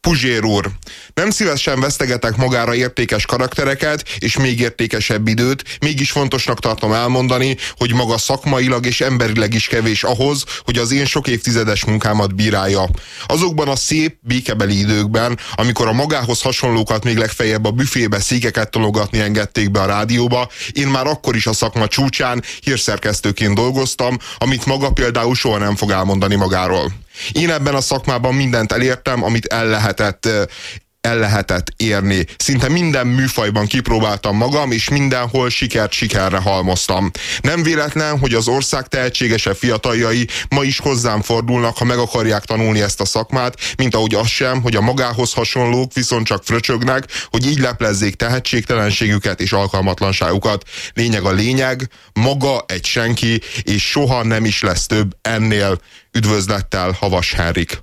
Puzsér úr, nem szívesen vesztegetek magára értékes karaktereket és még értékesebb időt, mégis fontosnak tartom elmondani, hogy maga szakmailag és emberileg is kevés ahhoz, hogy az én sok évtizedes munkámat bírálja. Azokban a szép, békebeli időkben, amikor a magához hasonlókat még legfeljebb a büfébe székeket tologatni engedték be a rádióba, én már akkor is a szakma csúcsán hírszerkesztőként dolgoztam, amit maga például soha nem fog elmondani magáról. Én ebben a szakmában mindent elértem, amit el lehetett el lehetett érni. Szinte minden műfajban kipróbáltam magam, és mindenhol sikert sikerre halmoztam. Nem véletlen, hogy az ország tehetségesebb fiataljai ma is hozzám fordulnak, ha meg akarják tanulni ezt a szakmát, mint ahogy az sem, hogy a magához hasonlók viszont csak fröcsögnek, hogy így leplezzék tehetségtelenségüket és alkalmatlanságukat. Lényeg a lényeg, maga egy senki, és soha nem is lesz több ennél. Üdvözlettel, Havas Henrik!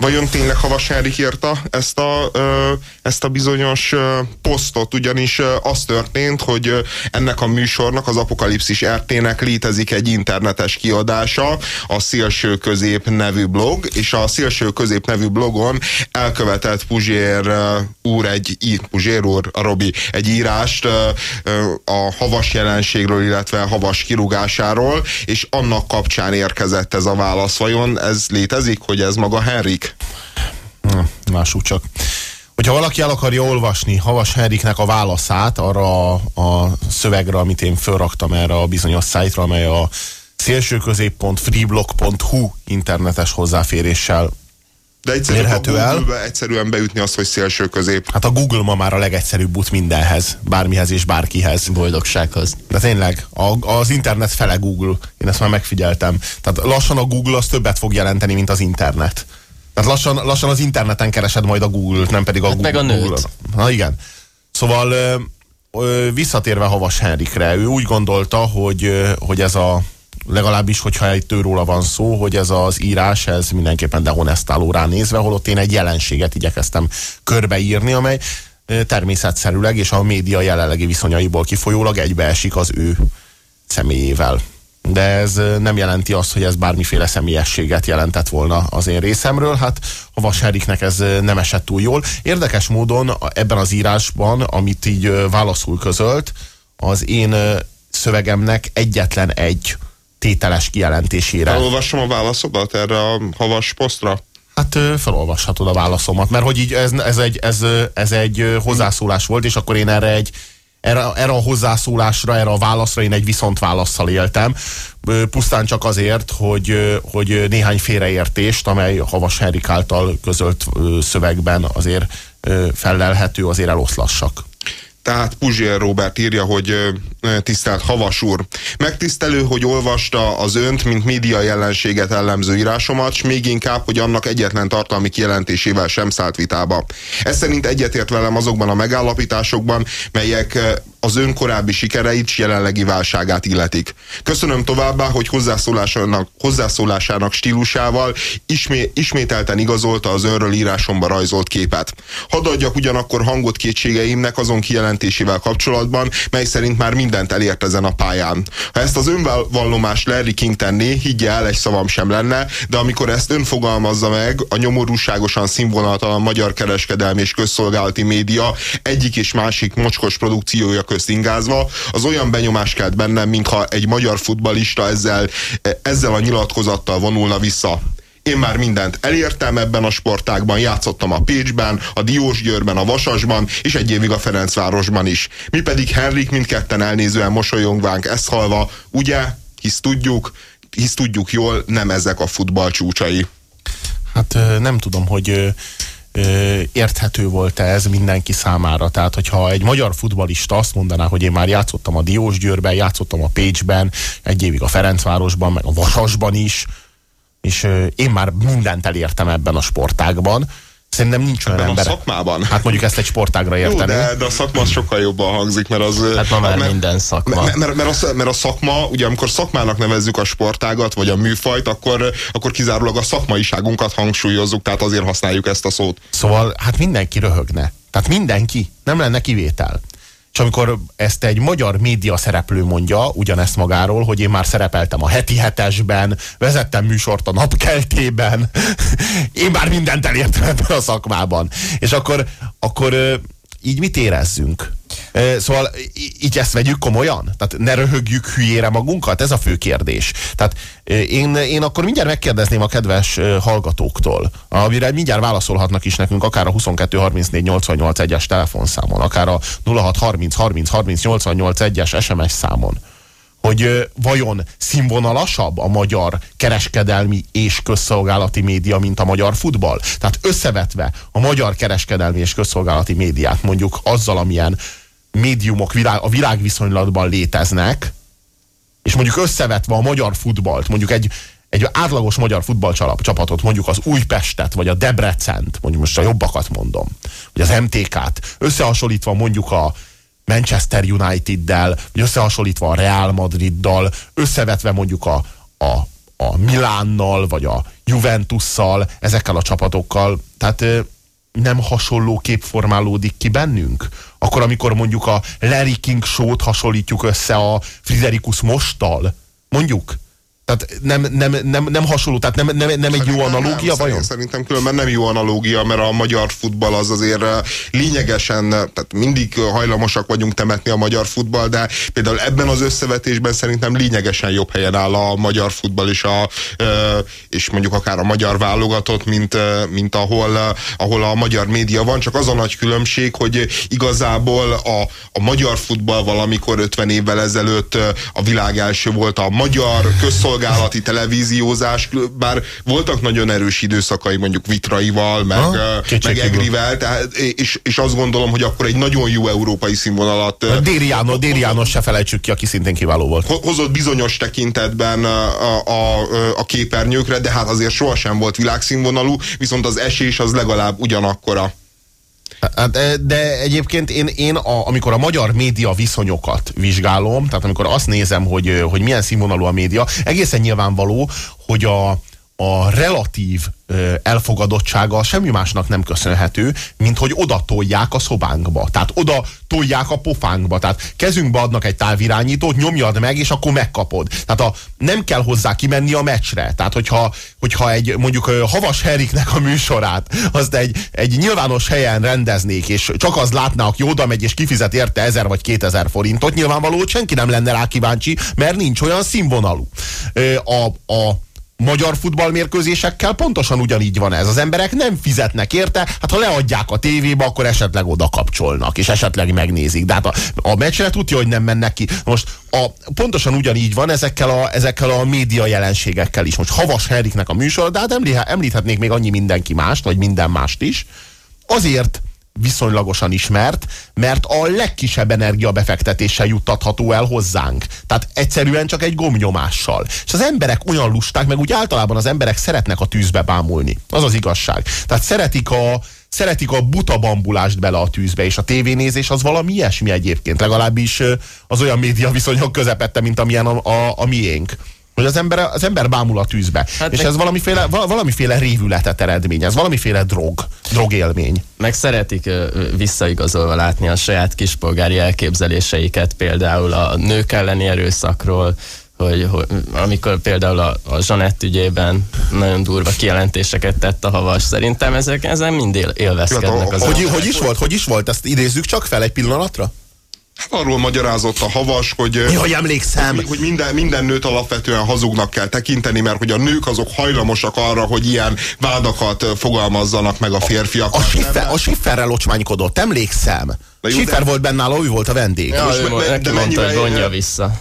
Vajon tényleg Havas Henrik írta ezt a, ezt a bizonyos posztot, ugyanis az történt, hogy ennek a műsornak, az Apokalipszis RT-nek létezik egy internetes kiadása, a Szélső Közép nevű blog, és a Szélső Közép nevű blogon elkövetett Puzsér úr egy, Puzsér úr, a Robi, egy írást a havas jelenségről, illetve havas kirúgásáról, és annak kapcsán érkezett ez a válasz. Vajon ez létezik, hogy ez maga Henrik? Lássuk csak. Hogyha valaki el akarja olvasni Havas Henriknek a válaszát arra a szövegre, amit én felraktam erre a bizonyos szájtra, amely a szélsőközép.freeblog.hu internetes hozzáféréssel de egyszerűen érhető el. egyszerűen beütni azt, hogy szélső közép. Hát a Google ma már a legegyszerűbb út mindenhez, bármihez és bárkihez. Boldogsághoz. De tényleg, a, az internet fele Google. Én ezt már megfigyeltem. Tehát lassan a Google az többet fog jelenteni, mint az internet. Tehát lassan, lassan az interneten keresed majd a Google-t, nem pedig a hát Google. Meg a nőt. Google. Na igen. Szóval ö, ö, visszatérve Havas Henrikre, ő úgy gondolta, hogy, ö, hogy ez a legalábbis, hogyha egy róla van szó, hogy ez az írás, ez mindenképpen dehonestáló ránézve, holott én egy jelenséget igyekeztem körbeírni, amely természetszerűleg és a média jelenlegi viszonyaiból kifolyólag egybeesik az ő személyével de ez nem jelenti azt, hogy ez bármiféle személyességet jelentett volna az én részemről. Hát a Vaseriknek ez nem esett túl jól. Érdekes módon ebben az írásban, amit így válaszul közölt, az én szövegemnek egyetlen egy tételes kijelentésére. Elolvasom a válaszodat erre a havas posztra? Hát felolvashatod a válaszomat, mert hogy így ez, ez, egy, ez, ez egy hozzászólás volt, és akkor én erre egy erre, erre a hozzászólásra, erre a válaszra én egy viszont válaszsal éltem. Pusztán csak azért, hogy, hogy néhány félreértést, amely Havas Henrik által közölt szövegben azért fellelhető, azért eloszlassak. Tehát Puzsér Robert írja, hogy tisztelt Havas úr, megtisztelő, hogy olvasta az önt, mint média jelenséget ellenző írásomat, s még inkább, hogy annak egyetlen tartalmi kijelentésével sem szállt vitába. Ez szerint egyetért velem azokban a megállapításokban, melyek az ön korábbi sikereit jelenlegi válságát illetik. Köszönöm továbbá, hogy hozzászólásának, hozzászólásának stílusával ismé, ismételten igazolta az önről írásomba rajzolt képet. Hadd adjak ugyanakkor hangot kétségeimnek azon kijelentésével kapcsolatban, mely szerint már mindent elért ezen a pályán. Ha ezt az önvallomást Larry King tenné, higgye el, egy szavam sem lenne, de amikor ezt ön fogalmazza meg, a nyomorúságosan színvonaltalan magyar kereskedelmi és közszolgálati média egyik és másik mocskos produkciója közt ingázva, az olyan benyomás kelt bennem, mintha egy magyar futbalista ezzel, ezzel a nyilatkozattal vonulna vissza. Én már mindent elértem ebben a sportágban, játszottam a Pécsben, a Diósgyőrben, a Vasasban, és egy évig a Ferencvárosban is. Mi pedig Henrik mindketten elnézően mosolyogvánk ezt halva, ugye, hisz tudjuk, hisz tudjuk jól, nem ezek a futball csúcsai. Hát nem tudom, hogy érthető volt ez mindenki számára. Tehát, hogyha egy magyar futbalista azt mondaná, hogy én már játszottam a Diósgyőrben, játszottam a Pécsben, egy évig a Ferencvárosban, meg a Vasasban is, és én már mindent elértem ebben a sportágban, Szerintem nincs olyan ember. a szakmában? Hát mondjuk ezt egy sportágra Jó, érteni. de, de a szakma az sokkal jobban hangzik, mert az... Hát ma már mert, minden szakma. Mert, mert, mert, a, mert a szakma, ugye amikor szakmának nevezzük a sportágat, vagy a műfajt, akkor, akkor kizárólag a szakmaiságunkat hangsúlyozzuk, tehát azért használjuk ezt a szót. Szóval hát mindenki röhögne. Tehát mindenki. Nem lenne kivétel. És amikor ezt egy magyar média szereplő mondja, ugyanezt magáról, hogy én már szerepeltem a heti hetesben, vezettem műsort a napkeltében, én már mindent elértem ebben a szakmában. És akkor, akkor így mit érezzünk? Szóval így ezt vegyük komolyan? Tehát ne röhögjük hülyére magunkat? Ez a fő kérdés. Tehát én, én akkor mindjárt megkérdezném a kedves hallgatóktól, amire mindjárt válaszolhatnak is nekünk, akár a 22 34 88 1-es telefonszámon, akár a 06 30 30 30 88 1-es SMS számon hogy vajon színvonalasabb a magyar kereskedelmi és közszolgálati média, mint a magyar futball? Tehát összevetve a magyar kereskedelmi és közszolgálati médiát mondjuk azzal, amilyen médiumok világ, a világviszonylatban léteznek, és mondjuk összevetve a magyar futballt, mondjuk egy, egy átlagos magyar futballcsapatot, mondjuk az Újpestet, vagy a Debrecent, mondjuk most a jobbakat mondom, vagy az MTK-t, összehasonlítva mondjuk a Manchester United-del, vagy összehasonlítva a Real Madriddal, összevetve mondjuk a, a, a Milánnal, vagy a Juventusszal, ezekkel a csapatokkal, tehát nem hasonló kép formálódik ki bennünk? Akkor, amikor mondjuk a Larry King show-t hasonlítjuk össze a Friderikus Mosttal, mondjuk? Tehát nem, nem, nem, nem hasonló, tehát nem, nem, nem egy jó analógia nem, vajon? Szerintem különben nem jó analógia, mert a magyar futball az azért eh, lényegesen, tehát mindig hajlamosak vagyunk temetni a magyar futball, de például ebben az összevetésben szerintem lényegesen jobb helyen áll a magyar futball és, a, eh, és mondjuk akár a magyar válogatott, mint, eh, mint ahol, eh, ahol a magyar média van, csak az a nagy különbség, hogy igazából a, a magyar futball valamikor 50 évvel ezelőtt eh, a világ első volt a magyar közszolgálati televíziózás, bár voltak nagyon erős időszakai mondjuk Vitraival, meg, Ha, meg. Egrivel, tehát, és, és azt gondolom, hogy akkor egy nagyon jó európai színvonalat eh, Déri János, Déri János se felejtsük ki, aki szintén kiváló volt. ho- hozott bizonyos tekintetben a, a, a képernyőkre, de hát azért sohasem volt világszínvonalú, viszont az esés az legalább ugyanakkora. Hát, eh, de egyébként én, én a, amikor a magyar média viszonyokat vizsgálom, tehát amikor azt nézem, hogy, eh, hogy milyen színvonalú a média, egészen nyilvánvaló, hogy a, a relatív elfogadottsága semmi másnak nem köszönhető, mint hogy oda tolják a szobánkba. Tehát oda tolják a pofánkba. Tehát kezünkbe adnak egy távirányítót, nyomjad meg, és akkor megkapod. Tehát a, nem kell hozzá kimenni a meccsre. Tehát hogyha, hogyha egy mondjuk Havas Heriknek a műsorát, azt egy, egy nyilvános helyen rendeznék, és csak az látná, aki oda megy, és kifizet érte 1000 vagy 2000 forintot, nyilvánvaló, senki nem lenne rá kíváncsi, mert nincs olyan színvonalú. A, a magyar futballmérkőzésekkel pontosan ugyanígy van ez. Az emberek nem fizetnek érte, hát ha leadják a tévébe, akkor esetleg oda kapcsolnak, és esetleg megnézik. De hát a, a meccsre tudja, hogy nem mennek ki. Most a, pontosan ugyanígy van ezekkel a, ezekkel a média jelenségekkel is. Most Havas Henriknek a műsor, de hát emlí- említhetnék még annyi mindenki mást, vagy minden mást is. Azért viszonylagosan ismert, mert a legkisebb energiabefektetéssel juttatható el hozzánk. Tehát egyszerűen csak egy gomnyomással. És az emberek olyan lusták, meg úgy általában az emberek szeretnek a tűzbe bámulni. Az az igazság. Tehát szeretik a, szeretik a buta bambulást bele a tűzbe, és a tévénézés az valami ilyesmi egyébként. Legalábbis az olyan média viszonyok közepette, mint amilyen a, a, a miénk. Hogy az ember, az ember bámul a tűzbe. Hát és meg- ez valamiféle, val- valamiféle révületet eredményez, valamiféle drog, drogélmény. Meg szeretik visszaigazolva látni a saját kispolgári elképzeléseiket, például a nők elleni erőszakról, hogy, hogy amikor például a, a Zsanett ügyében nagyon durva kijelentéseket tett a havas, szerintem ezek, ezen mind él, élvezkednek az Hogy- hogy is volt? Hogy is volt? Ezt idézzük csak fel egy pillanatra? Hát arról magyarázott a havas, hogy, Jaj, emlékszem! hogy, hogy minden, minden nőt alapvetően hazugnak kell tekinteni, mert hogy a nők azok hajlamosak arra, hogy ilyen vádakat fogalmazzanak meg a férfiak. A, Schiffer, a Schifferrel ocsmánykodott, emlékszem. Jó, Schiffer de- volt benne ő volt a vendég. Ja, most ő, me- mo- de neki mondta, hogy vonja vissza.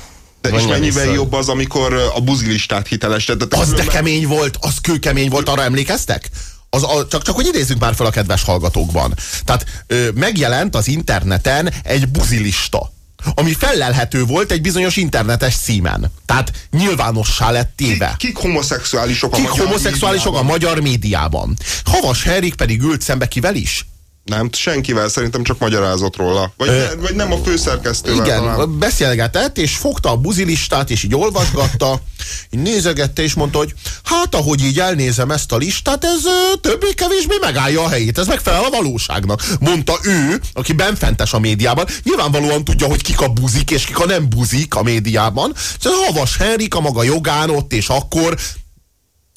De és mennyivel vissza. jobb az, amikor a buzilistát hitelesített. Az de kemény volt, az kőkemény volt, arra emlékeztek? Az, a, csak, csak hogy idézzük már fel a kedves hallgatókban. Tehát ö, megjelent az interneten egy buzilista ami fellelhető volt egy bizonyos internetes címen. Tehát nyilvánossá lett téve. Kik, kik homoszexuálisok a Kik magyar homoszexuálisok a médiában? magyar médiában. Havas Henrik pedig ült szembe kivel is? Nem, senkivel szerintem csak magyarázott róla. Vagy, Ö, ne, vagy nem a főszerkesztővel Igen, talán. beszélgetett, és fogta a buzilistát, és így olvasgatta, így nézegette, és mondta, hogy hát, ahogy így elnézem ezt a listát, ez többé-kevésbé megállja a helyét, ez megfelel a valóságnak. Mondta ő, aki benfentes a médiában, nyilvánvalóan tudja, hogy kik a buzik, és kik a nem buzik a médiában. Szóval Havas Henrik a maga jogán ott, és akkor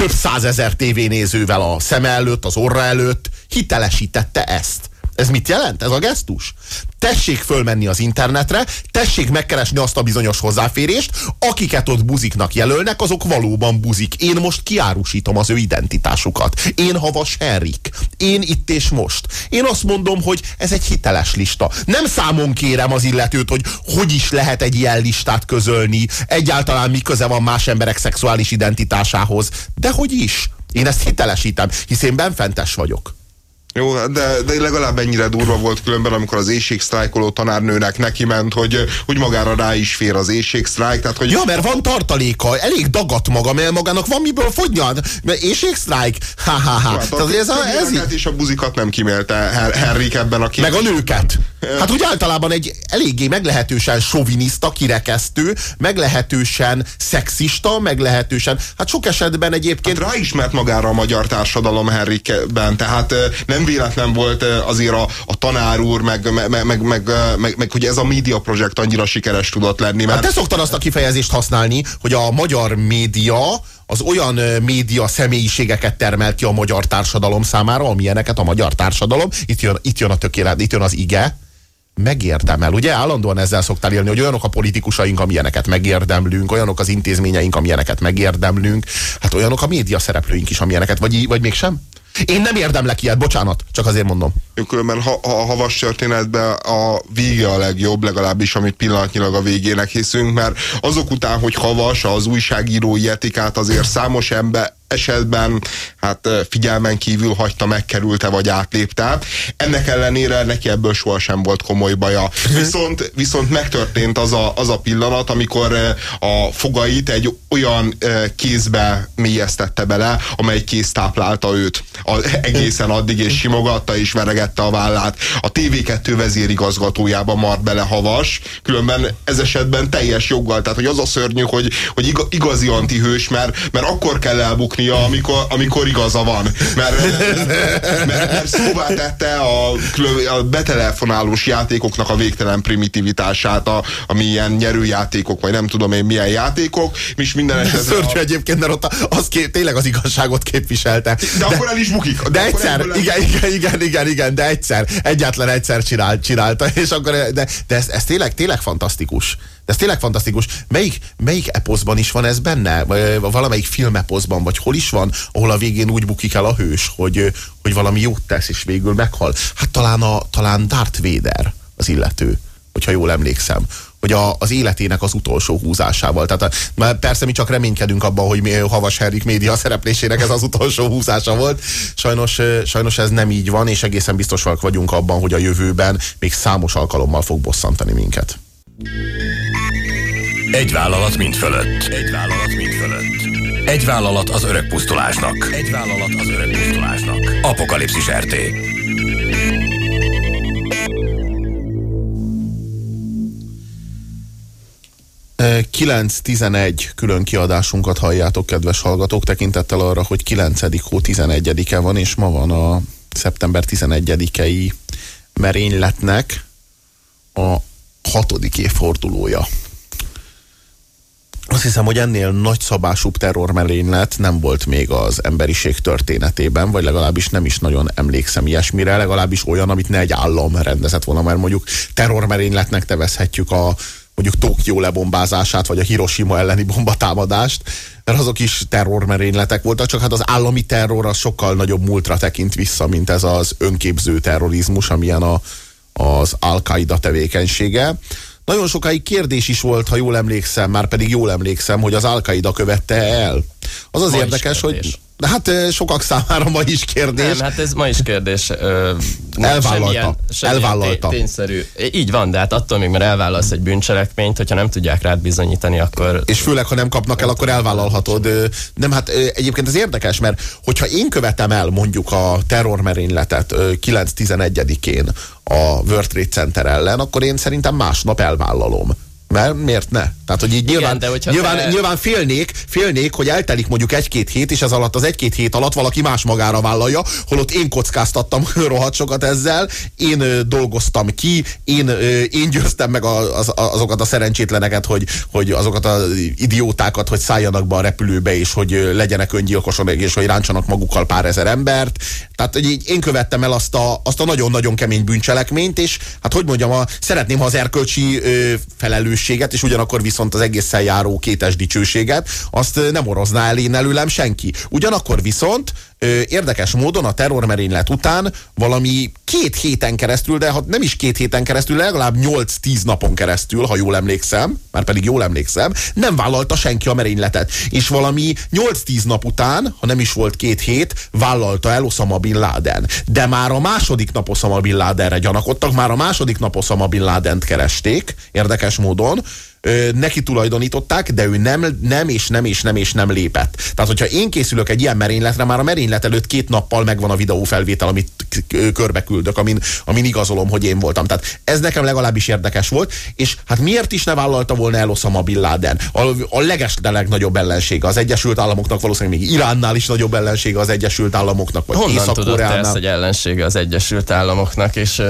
több százezer tévénézővel a szem előtt, az orra előtt hitelesítette ezt. Ez mit jelent? Ez a gesztus? Tessék fölmenni az internetre, tessék megkeresni azt a bizonyos hozzáférést, akiket ott buziknak jelölnek, azok valóban buzik. Én most kiárusítom az ő identitásukat. Én Havas Henrik. Én itt és most. Én azt mondom, hogy ez egy hiteles lista. Nem számon kérem az illetőt, hogy hogy is lehet egy ilyen listát közölni, egyáltalán mi köze van más emberek szexuális identitásához. De hogy is? Én ezt hitelesítem, hisz én benfentes vagyok. Jó, de, de legalább ennyire durva volt különben, amikor az éjségsztrájkoló tanárnőnek neki ment, hogy, hogy magára rá is fér az éjségsztrájk, tehát hogy Ja, mert van tartaléka, elég dagat maga, mert magának van miből fogynia. Mert éjségsztrájk? Ha, ha, ha. Hát Tehát ez, a, ez, ez és a buzikat nem kimélte Henrik ebben a két. meg a nőket. Hát úgy általában egy eléggé meglehetősen soviniszta, kirekesztő, meglehetősen szexista, meglehetősen, hát sok esetben egyébként Hát ráismert magára a magyar társadalom Henrikben, tehát ö, nem véletlen volt ö, azért a, a tanár úr, meg, meg, meg, meg, meg, meg, meg hogy ez a média projekt annyira sikeres tudott lenni, mert Hát te szoktad azt a kifejezést használni, hogy a magyar média az olyan ö, média személyiségeket termel ki a magyar társadalom számára, amilyeneket a magyar társadalom, itt jön, itt jön a tökélet, itt jön az ige, megérdemel. Ugye állandóan ezzel szoktál élni, hogy olyanok a politikusaink, amilyeneket megérdemlünk, olyanok az intézményeink, amilyeneket megérdemlünk, hát olyanok a média szereplőink is, amilyeneket, vagy, vagy mégsem? Én nem érdemlek ilyet, bocsánat, csak azért mondom. különben ha, ha a havas történetben a vége a legjobb, legalábbis amit pillanatnyilag a végének hiszünk, mert azok után, hogy havas az újságírói etikát azért számos ember esetben hát figyelmen kívül hagyta, megkerülte vagy átlépte. Ennek ellenére neki ebből sohasem volt komoly baja. Viszont, viszont megtörtént az a, az a pillanat, amikor a fogait egy olyan kézbe mélyeztette bele, amely kéz táplálta őt a, egészen addig, és simogatta és veregette a vállát. A TV2 vezérigazgatójába mart bele havas, különben ez esetben teljes joggal, tehát hogy az a szörnyű, hogy, hogy iga- igazi antihős, mert, mert akkor kell elbuknia, amikor, amikor igaza van. Mert, mert, mert szóvá tette a, a betelefonálós játékoknak a végtelen primitivitását, a, ami ilyen nyerőjátékok, vagy nem tudom én milyen játékok, és minden esetben... Szörnyű A, egyébként, mert ott az kép, tényleg az igazságot képviselte. de, akkor el is bukik. De akkor egyszer, ebből- igen, igen, igen, igen, igen, de egyszer, egyetlen egyszer csinált, csinálta, és akkor, de, de ez, ez tényleg, tényleg fantasztikus. De ez tényleg fantasztikus. Melyik, melyik eposzban is van ez benne? Valamelyik filmeposzban, vagy hol is van, ahol a végén úgy bukik el a hős, hogy, hogy valami jót tesz, és végül meghal? Hát talán, a, talán Darth Vader az illető, hogyha jól emlékszem hogy a, az életének az utolsó húzásával. Tehát a, már persze mi csak reménykedünk abban, hogy mi, Havas Henrik média szereplésének ez az utolsó húzása volt. Sajnos, sajnos ez nem így van, és egészen biztosak vagyunk abban, hogy a jövőben még számos alkalommal fog bosszantani minket. Egy vállalat mind fölött. Egy vállalat mind fölött. Egy vállalat az öreg pusztulásnak. Egy vállalat az öreg pusztulásnak. Apokalipszis RT. Ö, 9-11 külön kiadásunkat halljátok, kedves hallgatók, tekintettel arra, hogy 9. hó 11-e van, és ma van a szeptember 11-i merényletnek a hatodik évfordulója. Azt hiszem, hogy ennél nagyszabásúbb terrormerénylet nem volt még az emberiség történetében, vagy legalábbis nem is nagyon emlékszem ilyesmire, legalábbis olyan, amit ne egy állam rendezett volna, mert mondjuk terrormerényletnek nevezhetjük a mondjuk Tokió lebombázását, vagy a Hiroshima elleni bombatámadást, mert azok is terrormerényletek voltak, csak hát az állami terror az sokkal nagyobb múltra tekint vissza, mint ez az önképző terrorizmus, amilyen a, az Al-Qaida tevékenysége. Nagyon sokáig kérdés is volt, ha jól emlékszem, már pedig jól emlékszem, hogy az Al-Qaida követte el Az az Ma érdekes, hogy de hát sokak számára ma is kérdés. Nem, hát ez ma is kérdés. Ö, Elvállalta. Semmilyen, semmilyen Elvállalta. té- Tényszerű. Így van, de hát attól még, mert elvállalsz egy bűncselekményt, hogyha nem tudják rád bizonyítani, akkor és főleg, ha nem kapnak el, akkor elvállalhatod. Nem, hát egyébként ez érdekes, mert hogyha én követem el mondjuk a terrormerényletet ö, 9-11-én a World Trade Center ellen, akkor én szerintem másnap elvállalom. Mert miért ne? Tehát, hogy így nyilván, de hogyha nyilván, te- nyilván félnék, félnék, hogy eltelik mondjuk egy-két hét, és ez alatt az egy-két hét alatt valaki más magára vállalja, holott én kockáztattam rohadt sokat ezzel, én ö, dolgoztam ki, én, ö, én győztem meg a, az, azokat a szerencsétleneket, hogy, hogy azokat az idiótákat, hogy szálljanak be a repülőbe, és hogy legyenek öngyilkosok, és hogy ráncsanak magukkal pár ezer embert. Tehát, hogy így én követtem el azt a, azt a nagyon-nagyon kemény bűncselekményt, és hát hogy mondjam, a, szeretném, ha az erkölcsi ö, felelősséget, és ugyanakkor viszont az egészen járó kétes dicsőséget, azt nem orozná el én előlem senki. Ugyanakkor viszont érdekes módon a terrormerénylet után valami két héten keresztül, de ha nem is két héten keresztül, legalább 8-10 napon keresztül, ha jól emlékszem, már pedig jól emlékszem, nem vállalta senki a merényletet. És valami 8-10 nap után, ha nem is volt két hét, vállalta el Osama Bin Laden. De már a második nap Osama Bin Ladenre gyanakodtak, már a második nap Osama Bin Ladent keresték, érdekes módon, ö, neki tulajdonították, de ő nem, nem és nem és nem és nem lépett. Tehát, hogyha én készülök egy ilyen merényletre, már a merénylet előtt két nappal megvan a videófelvétel, amit körbe küldök, amin, amin igazolom, hogy én voltam. Tehát ez nekem legalábbis érdekes volt, és hát miért is ne vállalta volna el Osama Bin Laden? A, a leges, de legnagyobb ellensége az Egyesült Államoknak, valószínűleg még Iránnál is nagyobb ellensége az Egyesült Államoknak, vagy honnan tudod te ezt, hogy ellensége az Egyesült Államoknak, és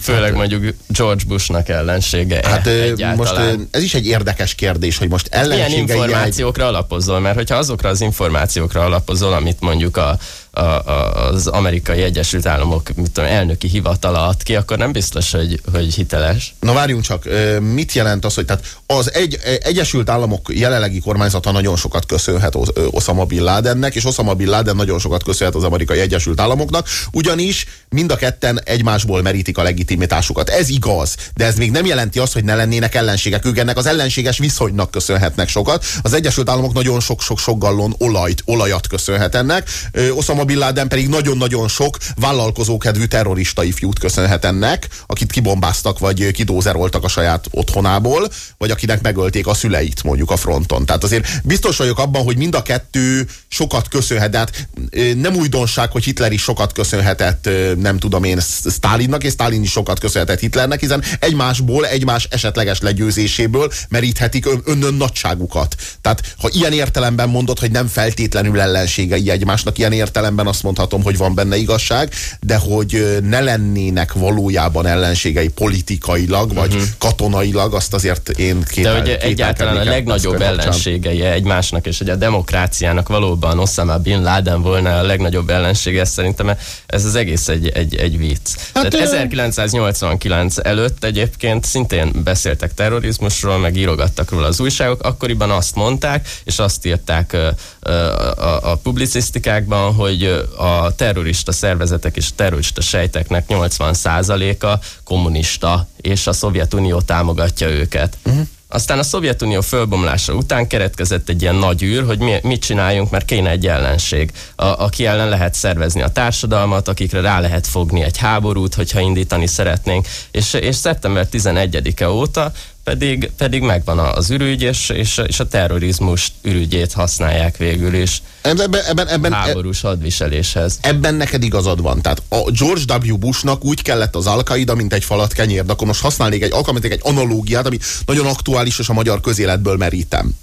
főleg mondjuk George Bushnak ellensége Hát most egyáltalán. ö, ez is egy érdekes kérdés, hogy most Milyen ellenségei egy... információkra alapozol? Mert hogyha azokra az információkra alapozol, amit mondjuk a, az amerikai Egyesült Államok mit tudom, elnöki hivatala ad ki, akkor nem biztos, hogy, hogy hiteles. Na várjunk csak, mit jelent az, hogy tehát az egy, Egyesült Államok jelenlegi kormányzata nagyon sokat köszönhet Osama Bin Ladennek, és Osama Bin Laden nagyon sokat köszönhet az amerikai Egyesült Államoknak, ugyanis mind a ketten egymásból merítik a legitimitásukat. Ez igaz, de ez még nem jelenti azt, hogy ne lennének ellenségek. Ők ennek az ellenséges viszonynak köszönhetnek sokat. Az Egyesült Államok nagyon sok-sok-sok gallon olajt, olajat köszönhet ennek. Ö, Osama Bin Laden pedig nagyon-nagyon sok vállalkozókedvű terrorista ifjút köszönhet ennek, akit kibombáztak, vagy kidózeroltak a saját otthonából, vagy akinek megölték a szüleit mondjuk a fronton. Tehát azért biztos vagyok abban, hogy mind a kettő sokat köszönhet, de hát nem újdonság, hogy Hitler is sokat köszönhetett, nem tudom én, Sztálinnak, és Sztálin is sokat köszönhetett Hitlernek, hiszen egymásból, egymás esetleges legyőzéséből meríthetik ön, önnön nagyságukat. Tehát ha ilyen értelemben mondod, hogy nem feltétlenül ellenségei egymásnak, ilyen értelemben azt mondhatom, hogy van benne igazság, de hogy ne lennének valójában ellenségei politikailag, vagy katonailag, azt azért én két De hogy egyáltalán a legnagyobb ellenségei egymásnak, és hogy a demokráciának valóban Osama Bin Laden volna a legnagyobb ellensége, szerintem ez az egész egy, egy, egy vicc. Hát, Tehát 1989 előtt egyébként szintén beszéltek terrorizmusról, meg írogattak róla az újságok, akkoriban azt mondták, és azt írták ö, a, a publicisztikákban, hogy ö, a terrorista szervezetek és a terrorista sejteknek 80%-a kommunista, és a Szovjetunió támogatja őket. Uh-huh. Aztán a Szovjetunió fölbomlása után keretkezett egy ilyen nagy űr, hogy mi, mit csináljunk, mert kéne egy ellenség, a, aki ellen lehet szervezni a társadalmat, akikre rá lehet fogni egy háborút, hogyha indítani szeretnénk. És, és szeptember 11-e óta pedig, pedig megvan az ürügy, és, és, és a terrorizmus ürügyét használják végül is Ebben, ebben, ebben, háborús hadviseléshez. ebben neked igazad van. Tehát a George W. Bushnak úgy kellett az al mint egy falat kenyér, de akkor most használnék egy, alkalmazik egy analógiát, ami nagyon aktuális, és a magyar közéletből merítem.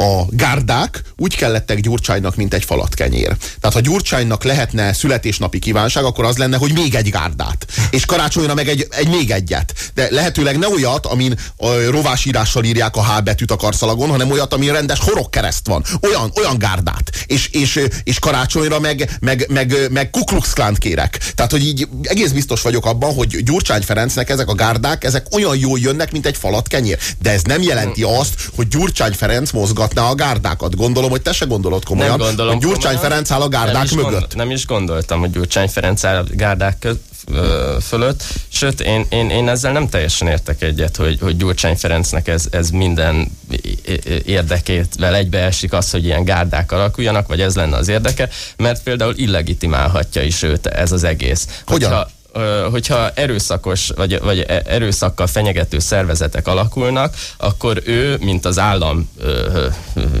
A gárdák úgy kellettek Gyurcsánynak, mint egy falat kenyér. Tehát ha Gyurcsánynak lehetne születésnapi kívánság, akkor az lenne, hogy még egy gárdát. És karácsonyra meg egy, egy még egyet. De lehetőleg ne olyat, amin a rovásírással írják a H betűt a karszalagon, hanem olyat, amin rendes horogkereszt van. Olyan, olyan gárdát. És, és, és karácsonyra meg, meg, meg, meg Ku Klux Klánt kérek. Tehát, hogy így egész biztos vagyok abban, hogy Gyurcsány Ferencnek ezek a gárdák, ezek olyan jól jönnek, mint egy falat kenyér. De ez nem jelenti azt, hogy Gyurcsány Ferenc mozgatná a gárdákat. Gondolom, hogy te se gondolod komolyan, Nem gondolom hogy Gyurcsány komolyan. Ferenc áll a nem gárdák is mögött. Gond, nem is gondoltam, hogy Gyurcsány Ferenc áll a gárdák köz, ö, fölött. Sőt, én, én, én ezzel nem teljesen értek egyet, hogy, hogy Gyurcsány Ferencnek ez, ez minden érdekétvel egybeesik az, hogy ilyen gárdák alakuljanak, vagy ez lenne az érdeke, mert például illegitimálhatja is őt ez az egész. Hogyan? Hogyha, hogyha erőszakos, vagy, vagy e, erőszakkal fenyegető szervezetek alakulnak, akkor ő, mint az állam ö,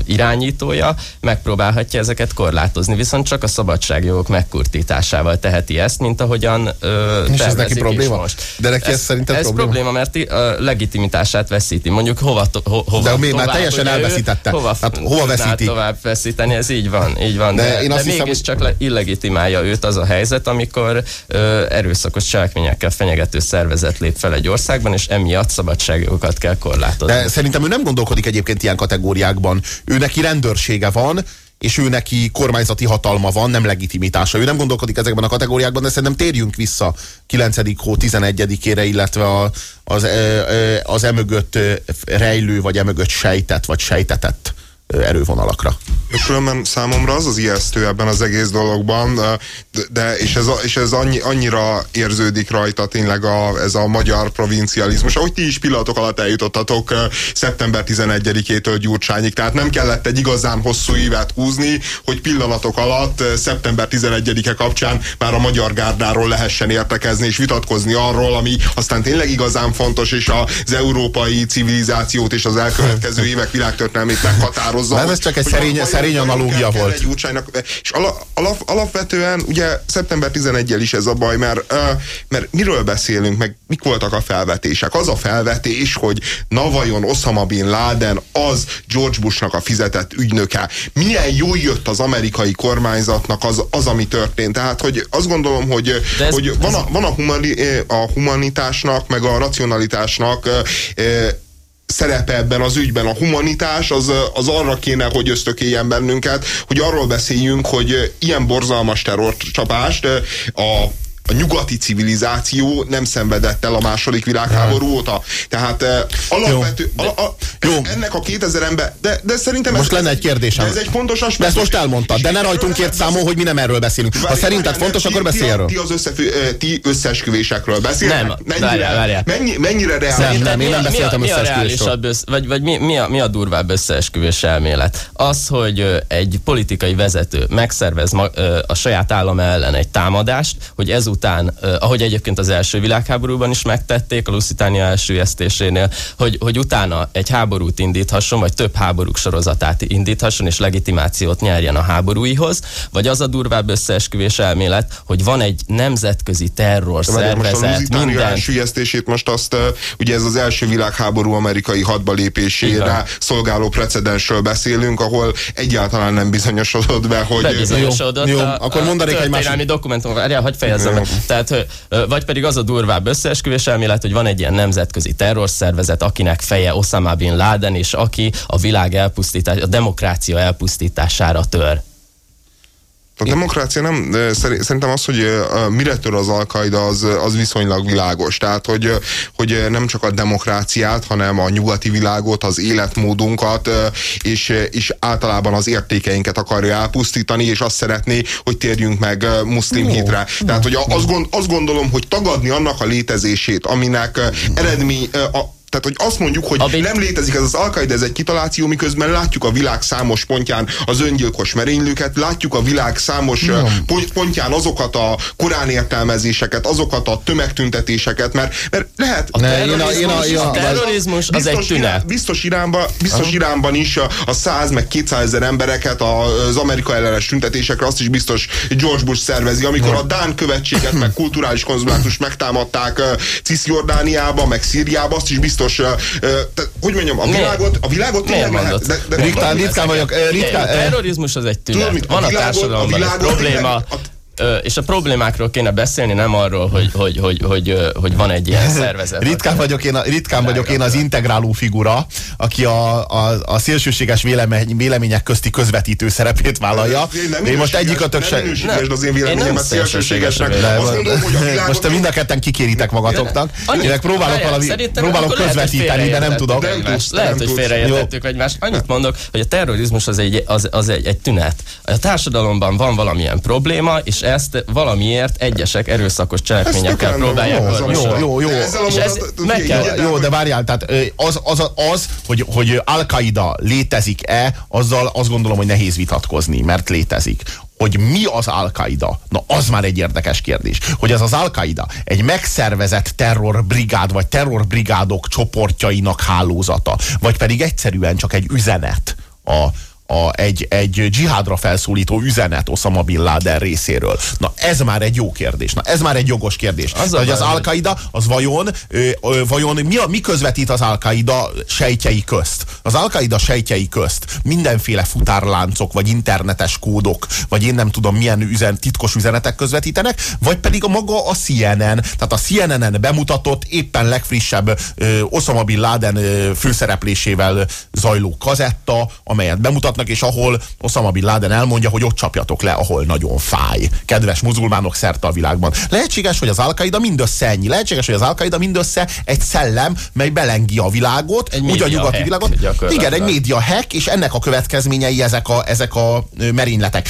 irányítója, megpróbálhatja ezeket korlátozni, viszont csak a szabadságjogok megkurtításával teheti ezt, mint ahogyan ö, És ez neki probléma? Most. De neki ez, ez szerinted ez probléma? probléma, mert a legitimitását veszíti. Mondjuk hova, to, ho, hova De mi már teljesen elveszítette. Hova, hát, hova veszíti? tovább veszíteni, ez így van. Így van. De, de, én de mégiscsak hogy... illegitimálja őt az a helyzet, amikor ö, erőszak erőszakos cselekményekkel fenyegető szervezet lép fel egy országban, és emiatt szabadságokat kell korlátozni. De szerintem ő nem gondolkodik egyébként ilyen kategóriákban. Ő neki rendőrsége van, és ő neki kormányzati hatalma van, nem legitimitása. Ő nem gondolkodik ezekben a kategóriákban, de szerintem térjünk vissza 9. hó 11-ére, illetve a, az, az emögött rejlő, vagy emögött sejtett, vagy sejtetett erővonalakra. Különben számomra az az ijesztő ebben az egész dologban, de és ez, és ez annyi, annyira érződik rajta tényleg a, ez a magyar provincializmus, ahogy ti is pillanatok alatt eljutottatok szeptember 11-től Gyurcsányig, tehát nem kellett egy igazán hosszú évet húzni, hogy pillanatok alatt szeptember 11-e kapcsán már a magyar gárdáról lehessen értekezni és vitatkozni arról, ami aztán tényleg igazán fontos, és az európai civilizációt és az elkövetkező évek világtörténelmét meghatároz meghatározza. Nem, ez csak egy szerény, szerény analógia volt. Egy és alap, alapvetően ugye szeptember 11 is ez a baj, mert, mert miről beszélünk, meg mik voltak a felvetések? Az a felvetés, hogy na vajon Osama Bin Laden az George Bushnak a fizetett ügynöke. Milyen jó jött az amerikai kormányzatnak az, az ami történt. Tehát, hogy azt gondolom, hogy, ez, hogy van, a, van a, humani, a humanitásnak, meg a racionalitásnak szerepe ebben az ügyben. A humanitás az, az arra kéne, hogy ösztökéljen bennünket, hogy arról beszéljünk, hogy ilyen borzalmas terrorcsapást a a nyugati civilizáció nem szenvedett el a második világháború óta. Tehát uh, alapvető, Jó, a, a, Jó. ennek a 2000 ember, de, de szerintem most ez, lenne egy kérdésem. ez egy fontos aspektus. De ezt most elmondtad, de ne rajtunk kért számon, hogy mi nem erről beszélünk. Ha szerinted fontos, akkor beszélj erről. Ti, az összefő, ti összeesküvésekről beszéltek? Nem, mennyire, várjál, várjál. Mennyi, mennyire reális? Nem, nem, én nem beszéltem mi a, mi vagy, vagy mi, mi, a, mi a durvább összeesküvés elmélet? Az, hogy egy politikai vezető megszervez ma, a saját állama ellen egy támadást, hogy ezután, ahogy ahogy egyébként az első világháborúban is megtették, a Lusitánia elsüllyesztésénél, hogy, hogy utána egy háborút indíthasson, vagy több háborúk sorozatát indíthasson, és legitimációt nyerjen a háborúihoz, vagy az a durvább összeesküvés elmélet, hogy van egy nemzetközi terror De szervezet, most a minden... elsüllyesztését most azt, ugye ez az első világháború amerikai hadbalépésére szolgáló precedensről beszélünk, ahol egyáltalán nem bizonyosodott be, hogy... Bebizonyosodott jó, jó, akkor mondanék egy másik... dokumentum, várjál, hogy fejezzem meg. Tehát, vagy pedig az a durvább összeesküvés elmélet, hogy van egy ilyen nemzetközi terrorszervezet, akinek feje Osama Bin Laden, és aki a világ elpusztítás, a demokrácia elpusztítására tör. A demokrácia nem, szerintem az, hogy mire tör az alkaida, az, az viszonylag világos. Tehát, hogy, hogy nem csak a demokráciát, hanem a nyugati világot, az életmódunkat, és, és általában az értékeinket akarja elpusztítani, és azt szeretné, hogy térjünk meg muszlim no, hitre. Tehát, hogy azt, gond, azt gondolom, hogy tagadni annak a létezését, aminek eredmény, a, tehát, hogy azt mondjuk, hogy Abin... nem létezik ez az al ez egy kitaláció, miközben látjuk a világ számos pontján az öngyilkos merénylőket, látjuk a világ számos nem. pontján azokat a korán értelmezéseket, azokat a tömegtüntetéseket, mert, mert lehet... A terrorizmus, én a, terrorizmus az egy tünet. Biztos, Iránban, biztos Iránban is a, a 100 meg 200 ezer embereket az Amerika ellenes tüntetésekre azt is biztos George Bush szervezi, amikor a Dán követséget meg kulturális konzulátust megtámadták Cisjordániába, meg Szíriába, azt is biztos biztos, uh, hogy mondjam, a világot, a világot tényleg lehet. De, de, ritkán, ritkán vagyok. Ritkán, a terrorizmus az egy tünet. Tudom, Van a, a társadalomban a probléma. És a problémákról kéne beszélni, nem arról, hogy, hogy, hogy, hogy, hogy van egy ilyen szervezet. ritkán vagyok én, a, ritkán vagyok én az integráló figura, aki a, a, a szélsőséges vélemény, vélemények közti közvetítő szerepét vállalja. Én, én most egyik a se... Nem, az én véleményemet szélsőségesnek. Most te mind a ketten kikéritek magatoknak. Én próbálok valami, próbálok közvetíteni, de nem tudok. Lehet, hogy félreértettük egymást. Annyit mondok, hogy a terrorizmus az egy, az, az egy, egy tünet. A társadalomban van valamilyen probléma, és ezt valamiért egyesek erőszakos cselekményekkel próbálják Jó, jó, jó. De ezzel És ez meg kell- Jó, de várjál, tehát az, az, az hogy, hogy Al-Qaida létezik-e, azzal azt gondolom, hogy nehéz vitatkozni, mert létezik. Hogy mi az Al-Qaida? Na, az már egy érdekes kérdés. Hogy ez az Al-Qaida egy megszervezett terrorbrigád, vagy terrorbrigádok csoportjainak hálózata, vagy pedig egyszerűen csak egy üzenet a, a, egy, egy dzsihádra felszólító üzenet Osama Bin Laden részéről. Na ez már egy jó kérdés. Na ez már egy jogos kérdés. Az Az, a hogy az Al-Qaida az vajon, ö, ö, vajon mi, a, mi közvetít az Al-Qaida sejtjei közt? Az Al-Qaida sejtjei közt mindenféle futárláncok, vagy internetes kódok, vagy én nem tudom milyen üzen, titkos üzenetek közvetítenek, vagy pedig a maga a CNN. Tehát a CNN-en bemutatott éppen legfrissebb ö, Osama Bin Laden ö, főszereplésével zajló kazetta, amelyet bemutatnak, és ahol Osama Bin Laden elmondja, hogy ott csapjatok le, ahol nagyon fáj. Kedves muzulmánok szerte a világban. Lehetséges, hogy az Al-Qaida mindössze ennyi. Lehetséges, hogy az Al-Qaida mindössze egy szellem, mely belengi a világot, Egy úgy a nyugati hack világot. Igen, egy média hack, és ennek a következményei ezek a, ezek a merényletek.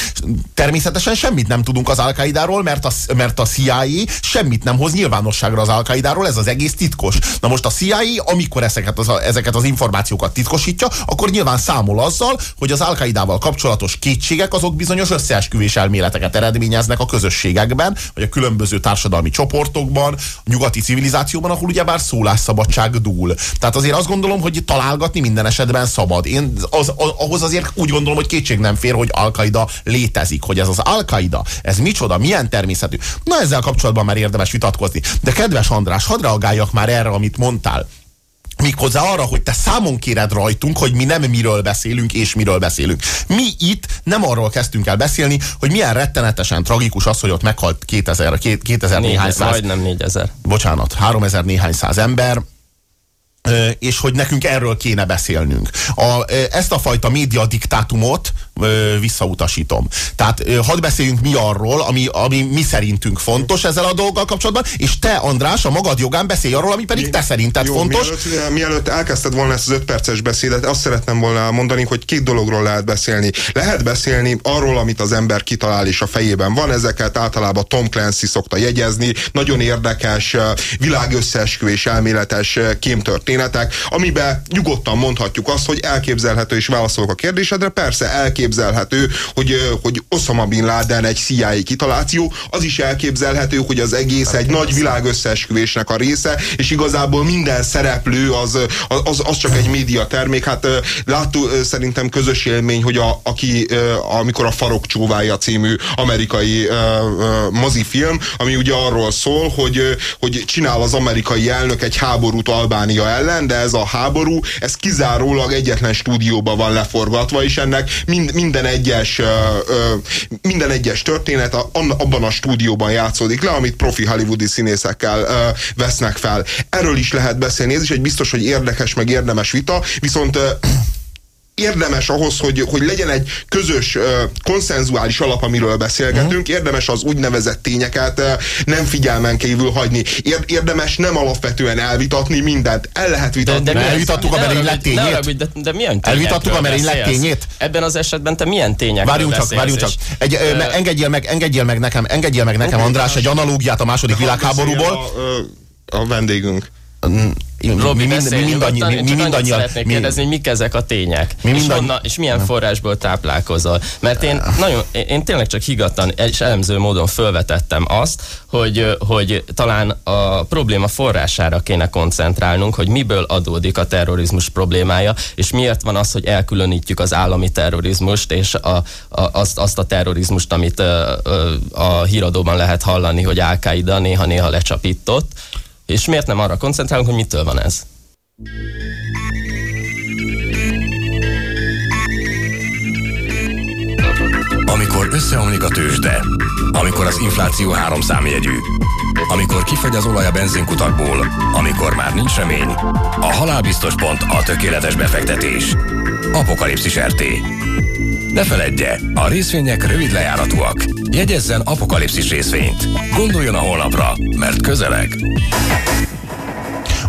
Természetesen semmit nem tudunk az al mert a, mert a CIA semmit nem hoz nyilvánosságra az al ez az egész titkos. Na most a CIA, amikor ezeket az, ezeket az információkat titkosítja, akkor nyilván számol azzal, hogy az al kapcsolatos kétségek azok bizonyos összeesküvés elméleteket eredményeznek a közösségekben, vagy a különböző társadalmi csoportokban, a nyugati civilizációban, ahol ugyebár szólásszabadság dúl. Tehát azért azt gondolom, hogy találgatni minden esetben szabad. Én az, az, ahhoz azért úgy gondolom, hogy kétség nem fér, hogy al létezik, hogy ez az al ez micsoda, milyen természetű. Na ezzel kapcsolatban már érdemes vitatkozni. De kedves András, hadd reagáljak már erre, amit mondtál méghozzá arra, hogy te számon kéred rajtunk, hogy mi nem miről beszélünk és miről beszélünk. Mi itt nem arról kezdtünk el beszélni, hogy milyen rettenetesen tragikus az, hogy ott meghalt 2000, 2000 néhány Négy, száz, majdnem négyezer. bocsánat, 3000 néhány száz ember, és hogy nekünk erről kéne beszélnünk. A, ezt a fajta média diktátumot ö, visszautasítom. Tehát ö, hadd beszéljünk mi arról, ami, ami mi szerintünk fontos ezzel a dolggal kapcsolatban, és te, András, a magad jogán beszélj arról, ami pedig te szerinted Jó, fontos. Mielőtt, mielőtt elkezdted volna ezt az öt perces beszédet, azt szeretném volna mondani, hogy két dologról lehet beszélni. Lehet beszélni arról, amit az ember kitalál és a fejében van, ezeket általában Tom Clancy szokta jegyezni, nagyon érdekes, világösszeesküvés elméletes kémtörténetek, amiben nyugodtan mondhatjuk azt, hogy elképzelhető, és válaszolok a kérdésedre, persze elképzelhető, hogy, eh, hogy Osama Bin Laden egy CIA kitaláció, az is elképzelhető, hogy az egész egy nagy világösszeesküvésnek a része, és igazából minden szereplő az, az, az csak egy média termék. Hát látó szerintem közös élmény, hogy a, aki, amikor a Farok csóvája című amerikai mozifilm, ami ugye arról szól, hogy, hogy csinál az amerikai elnök egy háborút Albánia ellen, de ez a háború, ez kizárólag egyetlen stúdióban van leforgatva, és ennek mind, minden egyes minden egyes történet abban a stúdióban játszódik le, amit profi hollywoodi színészekkel vesznek fel. Erről is lehet beszélni, ez is egy biztos, hogy érdekes, meg érdemes vita, viszont érdemes ahhoz, hogy, hogy legyen egy közös konszenzuális alap, amiről beszélgetünk, érdemes az úgynevezett tényeket nem figyelmen kívül hagyni. Ér, érdemes nem alapvetően elvitatni mindent. El lehet vitatni. mi- milyen- elvitattuk a merénylet tényét? De, de milyen Elvitattuk a merénylet tényét? Ebben az esetben te milyen tényekről Várjunk csak, várjunk csak. Egy, ö, engedjél meg, engedjél meg nekem, engedjél meg nekem, András, egy analógiát a második világháborúból. beszéljen A, ö, a vendégünk. Robi, mi, beszélj mi, mindannyi, mi, mi mindannyian, szeretnék mi, kérdezni, hogy mik ezek a tények, Mi és, mindannyi- honnan, és milyen forrásból táplálkozol. Mert én nagyon, én én tényleg csak higgadtan és elemző módon felvetettem azt, hogy, hogy talán a probléma forrására kéne koncentrálnunk, hogy miből adódik a terrorizmus problémája, és miért van az, hogy elkülönítjük az állami terrorizmust, és a, a, azt, azt a terrorizmust, amit ö, a híradóban lehet hallani, hogy Al-Qaida néha-néha lecsapított, és miért nem arra koncentrálunk, hogy mitől van ez? Amikor összeomlik a tőzsde, amikor az infláció három számjegyű, amikor kifagy az olaj a benzinkutakból, amikor már nincs remény, a halálbiztos pont a tökéletes befektetés. Apokalipszis RT. Ne feledje, a részvények rövid lejáratúak. Jegyezzen apokalipszis részvényt. Gondoljon a holnapra, mert közeleg.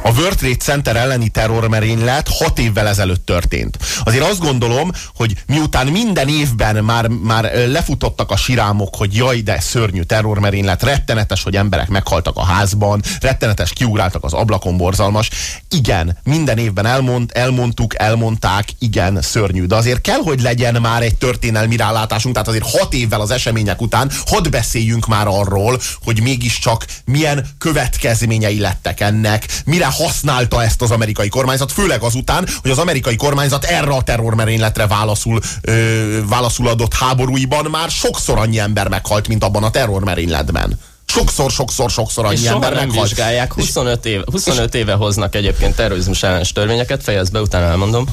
A World Trade Center elleni terrormerénylet hat évvel ezelőtt történt. Azért azt gondolom, hogy miután minden évben már, már lefutottak a sirámok, hogy jaj, de szörnyű terrormerénylet, rettenetes, hogy emberek meghaltak a házban, rettenetes, kiugráltak az ablakon, borzalmas. Igen, minden évben elmond, elmondtuk, elmondták, igen, szörnyű. De azért kell, hogy legyen már egy történelmi rálátásunk, tehát azért hat évvel az események után hadd beszéljünk már arról, hogy mégiscsak milyen következményei lettek ennek, mire használta ezt az amerikai kormányzat, főleg azután, hogy az amerikai kormányzat erre a terrormerényletre válaszul, ö, válaszul adott háborúiban már sokszor annyi ember meghalt, mint abban a terrormerényletben. Sokszor, sokszor, sokszor annyi és ember nem meghalt. vizsgálják, 25, éve, 25 éve hoznak egyébként terrorizmus ellenes törvényeket, fejezd be, utána elmondom.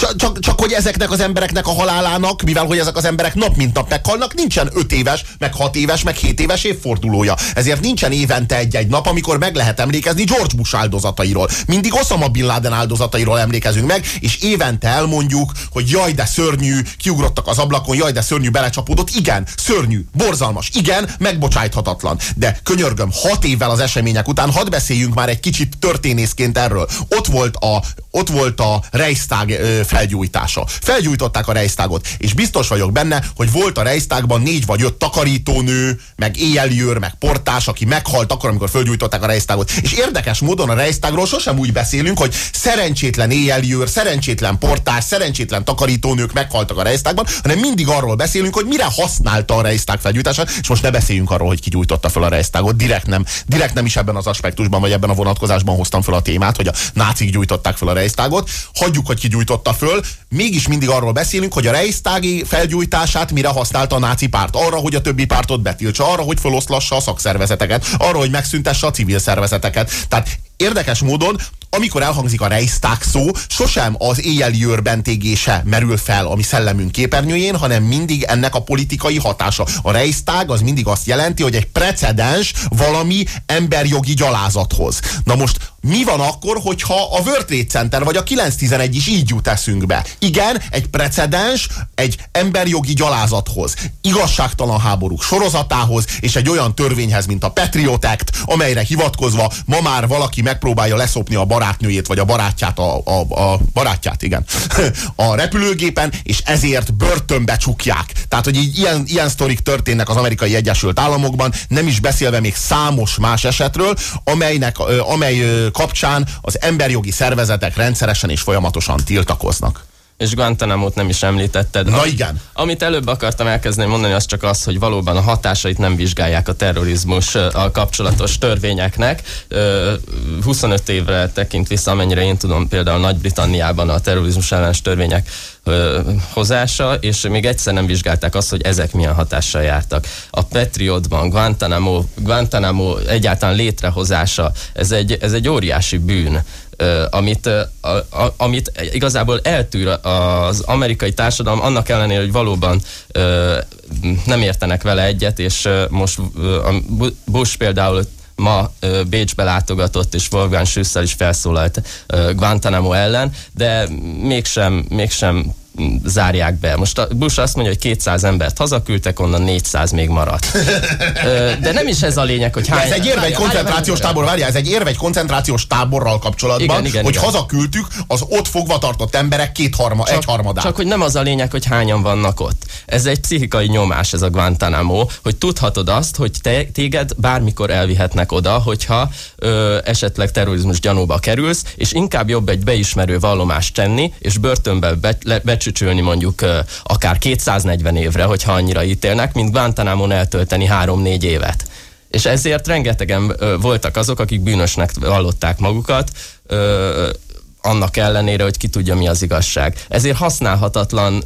Csak, csak, csak hogy ezeknek az embereknek a halálának, mivel hogy ezek az emberek nap mint nap meghalnak, nincsen 5 éves, meg 6 éves, meg 7 éves évfordulója. Ezért nincsen évente egy-egy nap, amikor meg lehet emlékezni George Bush áldozatairól. Mindig Osama Bin Laden áldozatairól emlékezünk meg, és évente elmondjuk, hogy jaj, de szörnyű, kiugrottak az ablakon, jaj, de szörnyű, belecsapódott. Igen, szörnyű, borzalmas, igen, megbocsájthatatlan. De könyörgöm, 6 évvel az események után hadd beszéljünk már egy kicsit történészként erről. Ott volt a, ott volt a Reichstag felgyújtása. Felgyújtották a Reichstagot, és biztos vagyok benne, hogy volt a Reichstagban négy vagy öt takarítónő, meg éjjeljőr, meg portás, aki meghalt akkor, amikor felgyújtották a Reichstagot. És érdekes módon a Reichstagról sosem úgy beszélünk, hogy szerencsétlen éjjeljőr, szerencsétlen portás, szerencsétlen takarítónők meghaltak a Reichstagban, hanem mindig arról beszélünk, hogy mire használta a Reichstag felgyújtását, és most ne beszéljünk arról, hogy ki gyújtotta fel a Reichstagot. Direkt nem, direkt nem is ebben az aspektusban, vagy ebben a vonatkozásban hoztam fel a témát, hogy a nácik gyújtották fel a Reichstagot. Hagyjuk, hogy ki gyújtotta föl, mégis mindig arról beszélünk, hogy a Reichstagi felgyújtását mire használta a náci párt. Arra, hogy a többi pártot betiltsa, arra, hogy feloszlassa a szakszervezeteket, arra, hogy megszüntesse a civil szervezeteket. Tehát érdekes módon amikor elhangzik a Reichstag szó, sosem az éjjel bentégése merül fel a mi szellemünk képernyőjén, hanem mindig ennek a politikai hatása. A Reichstag az mindig azt jelenti, hogy egy precedens valami emberjogi gyalázathoz. Na most mi van akkor, hogyha a World Trade Center vagy a 911 is így jut eszünkbe? Igen, egy precedens egy emberjogi gyalázathoz, igazságtalan háborúk sorozatához, és egy olyan törvényhez, mint a Patriot Act, amelyre hivatkozva ma már valaki megpróbálja leszopni a barátnőjét, vagy a barátját, a, a, a barátját, igen, a repülőgépen, és ezért börtönbe csukják. Tehát, hogy így ilyen, ilyen sztorik történnek az amerikai Egyesült Államokban, nem is beszélve még számos más esetről, amelynek, amely kapcsán az emberjogi szervezetek rendszeresen és folyamatosan tiltakoznak és Guantanamo-t nem is említetted. Na igen. Amit előbb akartam elkezdeni mondani, az csak az, hogy valóban a hatásait nem vizsgálják a terrorizmus a kapcsolatos törvényeknek. 25 évre tekint vissza, amennyire én tudom, például Nagy-Britanniában a terrorizmus ellenes törvények hozása, és még egyszer nem vizsgálták azt, hogy ezek milyen hatással jártak. A Patriotban, Guantanamo, Guantanamo egyáltalán létrehozása, ez egy, ez egy óriási bűn amit, a, a, amit igazából eltűr az amerikai társadalom, annak ellenére, hogy valóban nem értenek vele egyet, és most Bush például ma Bécsbe látogatott, és Wolfgang Schüssel is felszólalt Guantanamo ellen, de mégsem, mégsem zárják be. Most a Bush azt mondja, hogy 200 embert hazaküldtek, onnan 400 még maradt. De nem is ez a lényeg, hogy hány... Ez egy érve egy koncentrációs tábor, várjál, ez egy érve egy koncentrációs táborral kapcsolatban, igen, igen, hogy igen. hazaküldtük az ott fogva tartott emberek kétharma, csak, egyharmadát. Csak hogy nem az a lényeg, hogy hányan vannak ott. Ez egy pszichikai nyomás, ez a Guantanamo, hogy tudhatod azt, hogy te, téged bármikor elvihetnek oda, hogyha ö, esetleg terrorizmus gyanúba kerülsz, és inkább jobb egy beismerő vallomást tenni, és börtönbe be, le, becsücsülni mondjuk akár 240 évre, hogyha annyira ítélnek, mint Guantanamo-n eltölteni 3-4 évet. És ezért rengetegen voltak azok, akik bűnösnek vallották magukat, annak ellenére, hogy ki tudja, mi az igazság. Ezért használhatatlan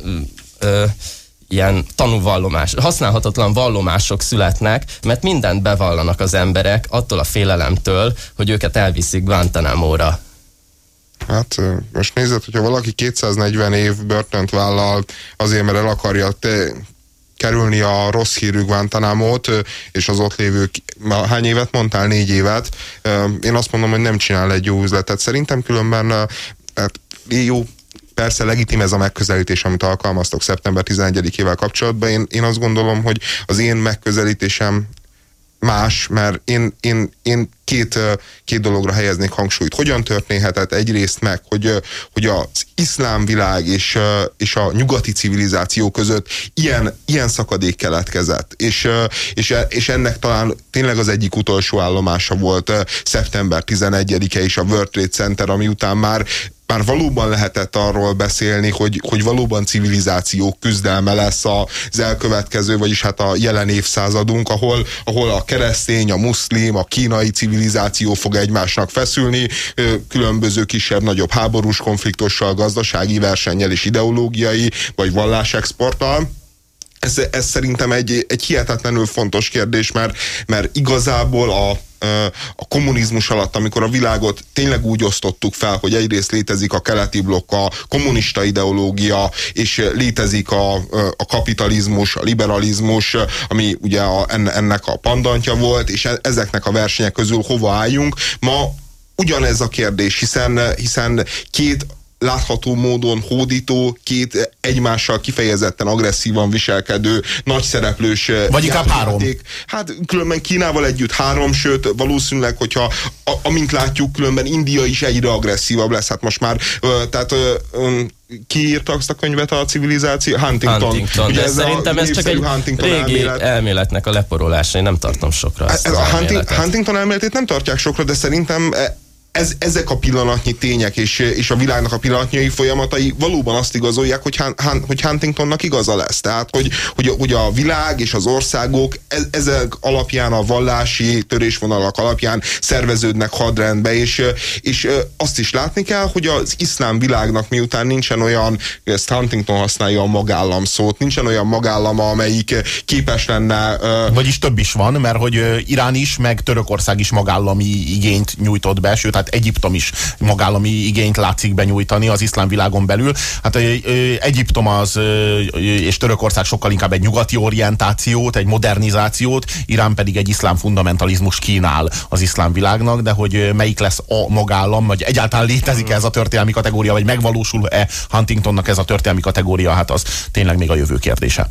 ilyen tanúvallomás, használhatatlan vallomások születnek, mert mindent bevallanak az emberek attól a félelemtől, hogy őket elviszik Guantanamo-ra. Hát most nézed, hogyha valaki 240 év börtönt vállal azért, mert el akarja te kerülni a rossz hírű Guantanamo-t, és az ott lévő, hány évet mondtál? Négy évet. Én azt mondom, hogy nem csinál egy jó üzletet. Szerintem különben hát, jó, persze legitim ez a megközelítés, amit alkalmaztok szeptember 11-ével kapcsolatban. Én, én azt gondolom, hogy az én megközelítésem más, mert én, én, én két, két dologra helyeznék hangsúlyt. Hogyan történhetett egyrészt meg, hogy, hogy az iszlám világ és, és a nyugati civilizáció között ilyen, ilyen szakadék keletkezett, és, és, és ennek talán tényleg az egyik utolsó állomása volt szeptember 11-e és a World Trade Center, ami után már már valóban lehetett arról beszélni, hogy, hogy valóban civilizációk küzdelme lesz az elkövetkező, vagyis hát a jelen évszázadunk, ahol, ahol a keresztény, a muszlim, a kínai civilizáció fog egymásnak feszülni, különböző kisebb-nagyobb háborús konfliktussal, gazdasági versennyel és ideológiai vagy vallásexporttal. Ez, ez szerintem egy, egy hihetetlenül fontos kérdés, mert, mert igazából a, a kommunizmus alatt, amikor a világot tényleg úgy osztottuk fel, hogy egyrészt létezik a keleti blokk, a kommunista ideológia, és létezik a, a kapitalizmus, a liberalizmus, ami ugye a, ennek a pandantja volt, és e, ezeknek a versenyek közül hova álljunk. Ma ugyanez a kérdés, hiszen, hiszen két látható módon hódító, két egymással kifejezetten agresszívan viselkedő, nagy szereplős Vagy inkább három. Hát különben Kínával együtt három, sőt valószínűleg, hogyha a, amint látjuk, különben India is egyre agresszívabb lesz. Hát most már, tehát ki írta azt a könyvet a civilizáció? Huntington. Huntington Ugye de ez szerintem ez csak egy Huntington régi elmélet. elméletnek a leporolása, én nem tartom sokra. Ez a Huntington, Huntington elméletét nem tartják sokra, de szerintem e- ez, ezek a pillanatnyi tények és, és a világnak a pillanatnyi folyamatai valóban azt igazolják, hogy, Han, hogy Huntingtonnak igaza lesz. Tehát, hogy, hogy, hogy a világ és az országok e, ezek alapján, a vallási törésvonalak alapján szerveződnek hadrendbe, és, és azt is látni kell, hogy az iszlám világnak miután nincsen olyan, ezt Huntington használja a magállam szót, nincsen olyan magállama, amelyik képes lenne... Vagyis több is van, mert hogy Irán is, meg Törökország is magállami igényt nyújtott be, sőt, hát Egyiptom is magállami igényt látszik benyújtani az iszlám világon belül. Hát Egyiptom az és Törökország sokkal inkább egy nyugati orientációt, egy modernizációt, Irán pedig egy iszlám fundamentalizmus kínál az iszlám világnak, de hogy melyik lesz a magállam, vagy egyáltalán létezik ez a történelmi kategória, vagy megvalósul-e Huntingtonnak ez a történelmi kategória, hát az tényleg még a jövő kérdése.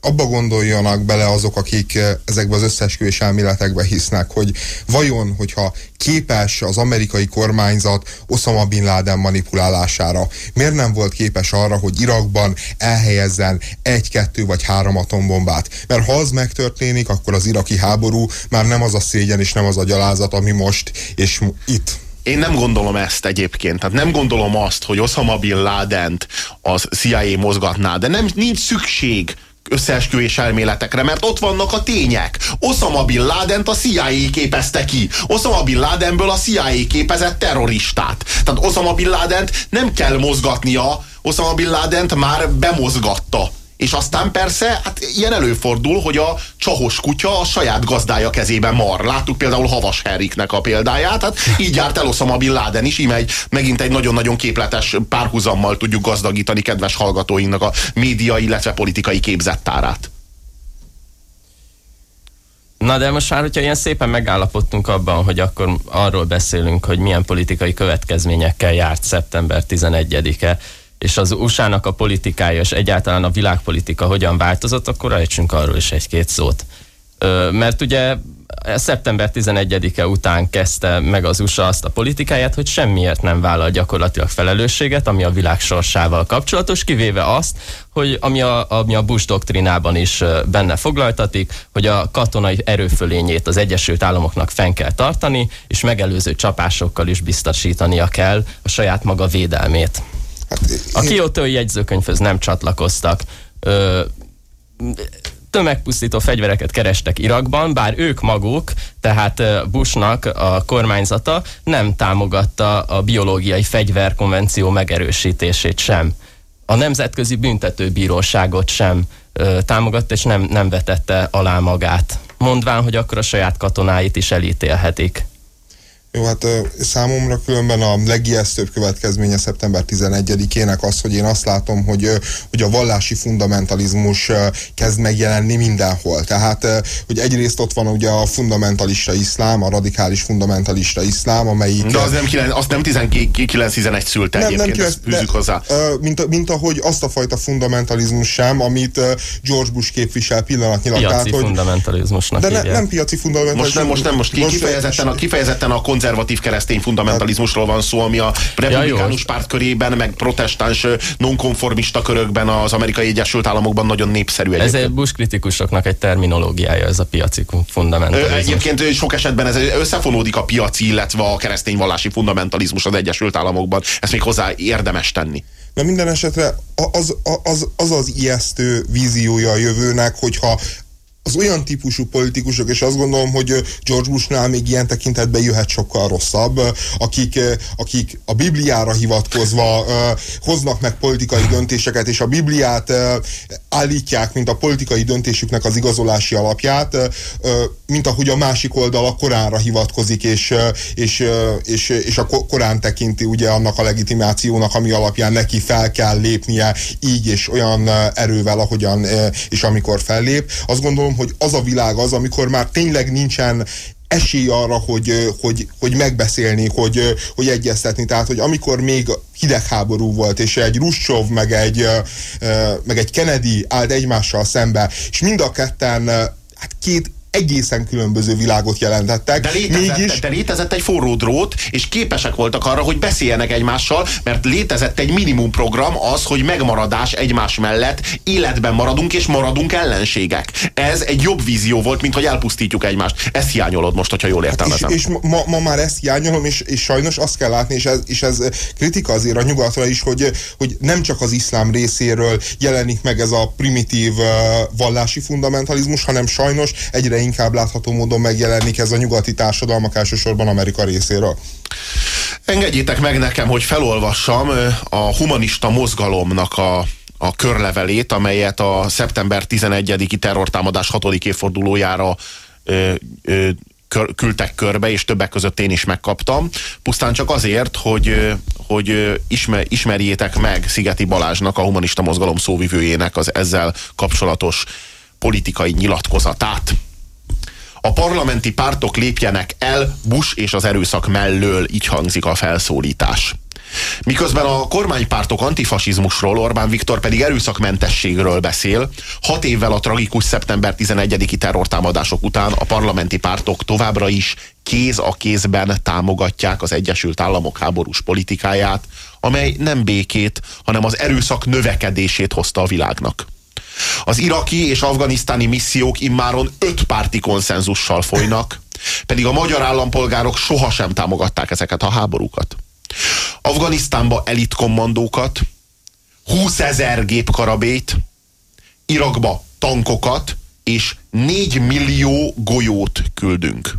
abba gondoljanak bele azok, akik eh, ezekbe az összeesküvés elméletekbe hisznek, hogy vajon, hogyha képes az amerikai kormányzat Osama Bin Laden manipulálására, miért nem volt képes arra, hogy Irakban elhelyezzen egy, kettő vagy három atombombát? Mert ha az megtörténik, akkor az iraki háború már nem az a szégyen és nem az a gyalázat, ami most és itt én nem gondolom ezt egyébként. Tehát nem gondolom azt, hogy Osama Bin Laden-t az CIA mozgatná, de nem, nincs szükség összeesküvés elméletekre, mert ott vannak a tények. Osama Bin laden a CIA képezte ki. Osama Bin Ladenből a CIA képezett terroristát. Tehát Osama Bin laden nem kell mozgatnia, Osama Bin laden már bemozgatta és aztán persze, hát ilyen előfordul, hogy a csahos kutya a saját gazdája kezében mar. Láttuk például Havas Henriknek a példáját, hát így járt el Osama Bin Laden is, íme megint egy nagyon-nagyon képletes párhuzammal tudjuk gazdagítani kedves hallgatóinknak a média, illetve politikai képzettárát. Na de most már, hogyha ilyen szépen megállapodtunk abban, hogy akkor arról beszélünk, hogy milyen politikai következményekkel járt szeptember 11-e, és az USA-nak a politikája és egyáltalán a világpolitika hogyan változott, akkor ejtsünk arról is egy-két szót. Ö, mert ugye szeptember 11-e után kezdte meg az USA azt a politikáját, hogy semmiért nem vállal gyakorlatilag felelősséget, ami a világ sorsával kapcsolatos, kivéve azt, hogy ami a, ami a Bush doktrinában is benne foglaltatik, hogy a katonai erőfölényét az Egyesült Államoknak fenn kell tartani, és megelőző csapásokkal is biztosítania kell a saját maga védelmét. Hát, a kiotói jegyzőkönyvhöz nem csatlakoztak. Ö, tömegpusztító fegyvereket kerestek Irakban, bár ők maguk, tehát Bushnak a kormányzata nem támogatta a biológiai fegyverkonvenció megerősítését sem. a Nemzetközi Büntetőbíróságot sem ö, támogatta, és nem, nem vetette alá magát, mondván, hogy akkor a saját katonáit is elítélhetik. Jó, hát számomra különben a legijesztőbb következménye szeptember 11-ének az, hogy én azt látom, hogy, hogy a vallási fundamentalizmus kezd megjelenni mindenhol. Tehát, hogy egyrészt ott van ugye a fundamentalista iszlám, a radikális fundamentalista iszlám, amelyik... De az nem, azt nem 19-11 szülte nem, egyébként, nem 9, ezt hozzá. Mint, mint ahogy azt a fajta fundamentalizmus sem, amit George Bush képvisel pillanatnyilag. Piaci tehát, hogy, fundamentalizmusnak De ne, nem piaci fundamentalizmus. Most nem, most nem, most, most kifejezetten, a, kifejezetten a konzervatív keresztény fundamentalizmusról van szó, ami a republikánus ja, párt körében, meg protestáns nonkonformista körökben az amerikai Egyesült Államokban nagyon népszerű. Egyébként. Ez egy Bush kritikusoknak egy terminológiája, ez a piaci fundamentalizmus. Egyébként sok esetben ez összefonódik a piaci, illetve a keresztény vallási fundamentalizmus az Egyesült Államokban. Ezt még hozzá érdemes tenni. De minden esetre az az, az, az ijesztő víziója a jövőnek, hogyha az olyan típusú politikusok, és azt gondolom, hogy George Bushnál még ilyen tekintetben jöhet sokkal rosszabb, akik, akik a Bibliára hivatkozva hoznak meg politikai döntéseket, és a Bibliát állítják, mint a politikai döntésüknek az igazolási alapját, mint ahogy a másik oldal a Koránra hivatkozik, és, és, és, és a Korán tekinti ugye annak a legitimációnak, ami alapján neki fel kell lépnie így és olyan erővel, ahogyan és amikor fellép. Azt gondolom, hogy az a világ az, amikor már tényleg nincsen esély arra, hogy, hogy, hogy megbeszélni, hogy, hogy egyeztetni. Tehát, hogy amikor még hidegháború volt, és egy Ruscsov, meg egy, meg egy Kennedy állt egymással szembe, és mind a ketten hát két egészen különböző világot jelentettek. De létezett, mégis... de létezett egy forró drót, és képesek voltak arra, hogy beszéljenek egymással, mert létezett egy minimum program az, hogy megmaradás egymás mellett életben maradunk, és maradunk ellenségek. Ez egy jobb vízió volt, mint hogy elpusztítjuk egymást. Ezt hiányolod most, hogyha jól értelmezem. Hát és, és ma, ma, már ezt hiányolom, és, és sajnos azt kell látni, és ez, és ez kritika azért a nyugatra is, hogy, hogy nem csak az iszlám részéről jelenik meg ez a primitív uh, vallási fundamentalizmus, hanem sajnos egyre inkább látható módon megjelenik ez a nyugati társadalmak elsősorban Amerika részéről. Engedjétek meg nekem, hogy felolvassam a humanista mozgalomnak a, a körlevelét, amelyet a szeptember 11-i terrortámadás 6. évfordulójára ö, ö, kör, küldtek körbe, és többek között én is megkaptam. Pusztán csak azért, hogy, hogy ismer, ismerjétek meg Szigeti Balázsnak, a humanista mozgalom szóvivőjének az ezzel kapcsolatos politikai nyilatkozatát a parlamenti pártok lépjenek el Bush és az erőszak mellől, így hangzik a felszólítás. Miközben a kormánypártok antifasizmusról, Orbán Viktor pedig erőszakmentességről beszél, hat évvel a tragikus szeptember 11-i terrortámadások után a parlamenti pártok továbbra is kéz a kézben támogatják az Egyesült Államok háborús politikáját, amely nem békét, hanem az erőszak növekedését hozta a világnak. Az iraki és afganisztáni missziók immáron öt párti konszenzussal folynak, pedig a magyar állampolgárok sohasem támogatták ezeket a háborúkat. Afganisztánba elitkommandókat, 20 ezer gépkarabét, Irakba tankokat és 4 millió golyót küldünk.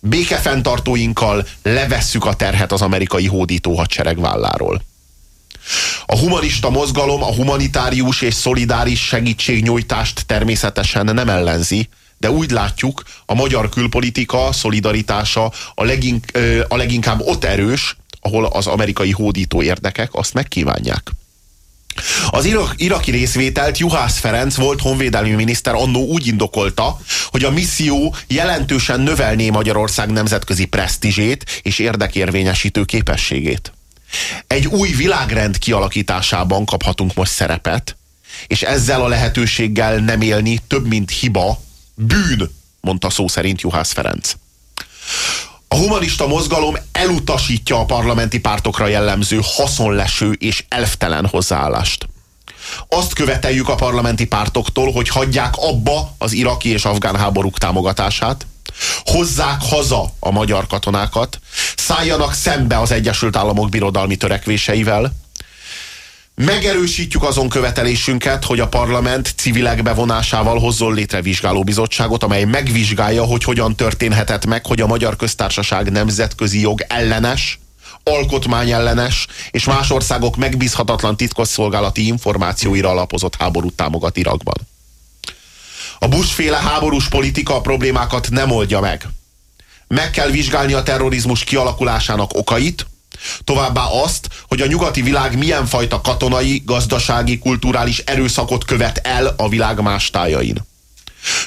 Békefenntartóinkkal levesszük a terhet az amerikai hódító hadsereg válláról. A humanista mozgalom a humanitárius és szolidáris segítségnyújtást természetesen nem ellenzi, de úgy látjuk, a magyar külpolitika szolidaritása a, legink, a leginkább ott erős, ahol az amerikai hódító érdekek azt megkívánják. Az irak, iraki részvételt Juhász Ferenc volt honvédelmi miniszter annó úgy indokolta, hogy a misszió jelentősen növelné Magyarország nemzetközi presztízsét és érdekérvényesítő képességét. Egy új világrend kialakításában kaphatunk most szerepet, és ezzel a lehetőséggel nem élni több, mint hiba, bűn, mondta szó szerint Juhász Ferenc. A humanista mozgalom elutasítja a parlamenti pártokra jellemző haszonleső és elftelen hozzáállást. Azt követeljük a parlamenti pártoktól, hogy hagyják abba az iraki és afgán háborúk támogatását, hozzák haza a magyar katonákat, szálljanak szembe az Egyesült Államok birodalmi törekvéseivel, Megerősítjük azon követelésünket, hogy a parlament civilek bevonásával hozzon létre vizsgálóbizottságot, amely megvizsgálja, hogy hogyan történhetett meg, hogy a magyar köztársaság nemzetközi jog ellenes, alkotmányellenes és más országok megbízhatatlan titkosszolgálati információira alapozott háborút támogat Irakban. A Bush-féle háborús politika a problémákat nem oldja meg. Meg kell vizsgálni a terrorizmus kialakulásának okait, továbbá azt, hogy a nyugati világ milyen fajta katonai, gazdasági, kulturális erőszakot követ el a világ más tájain.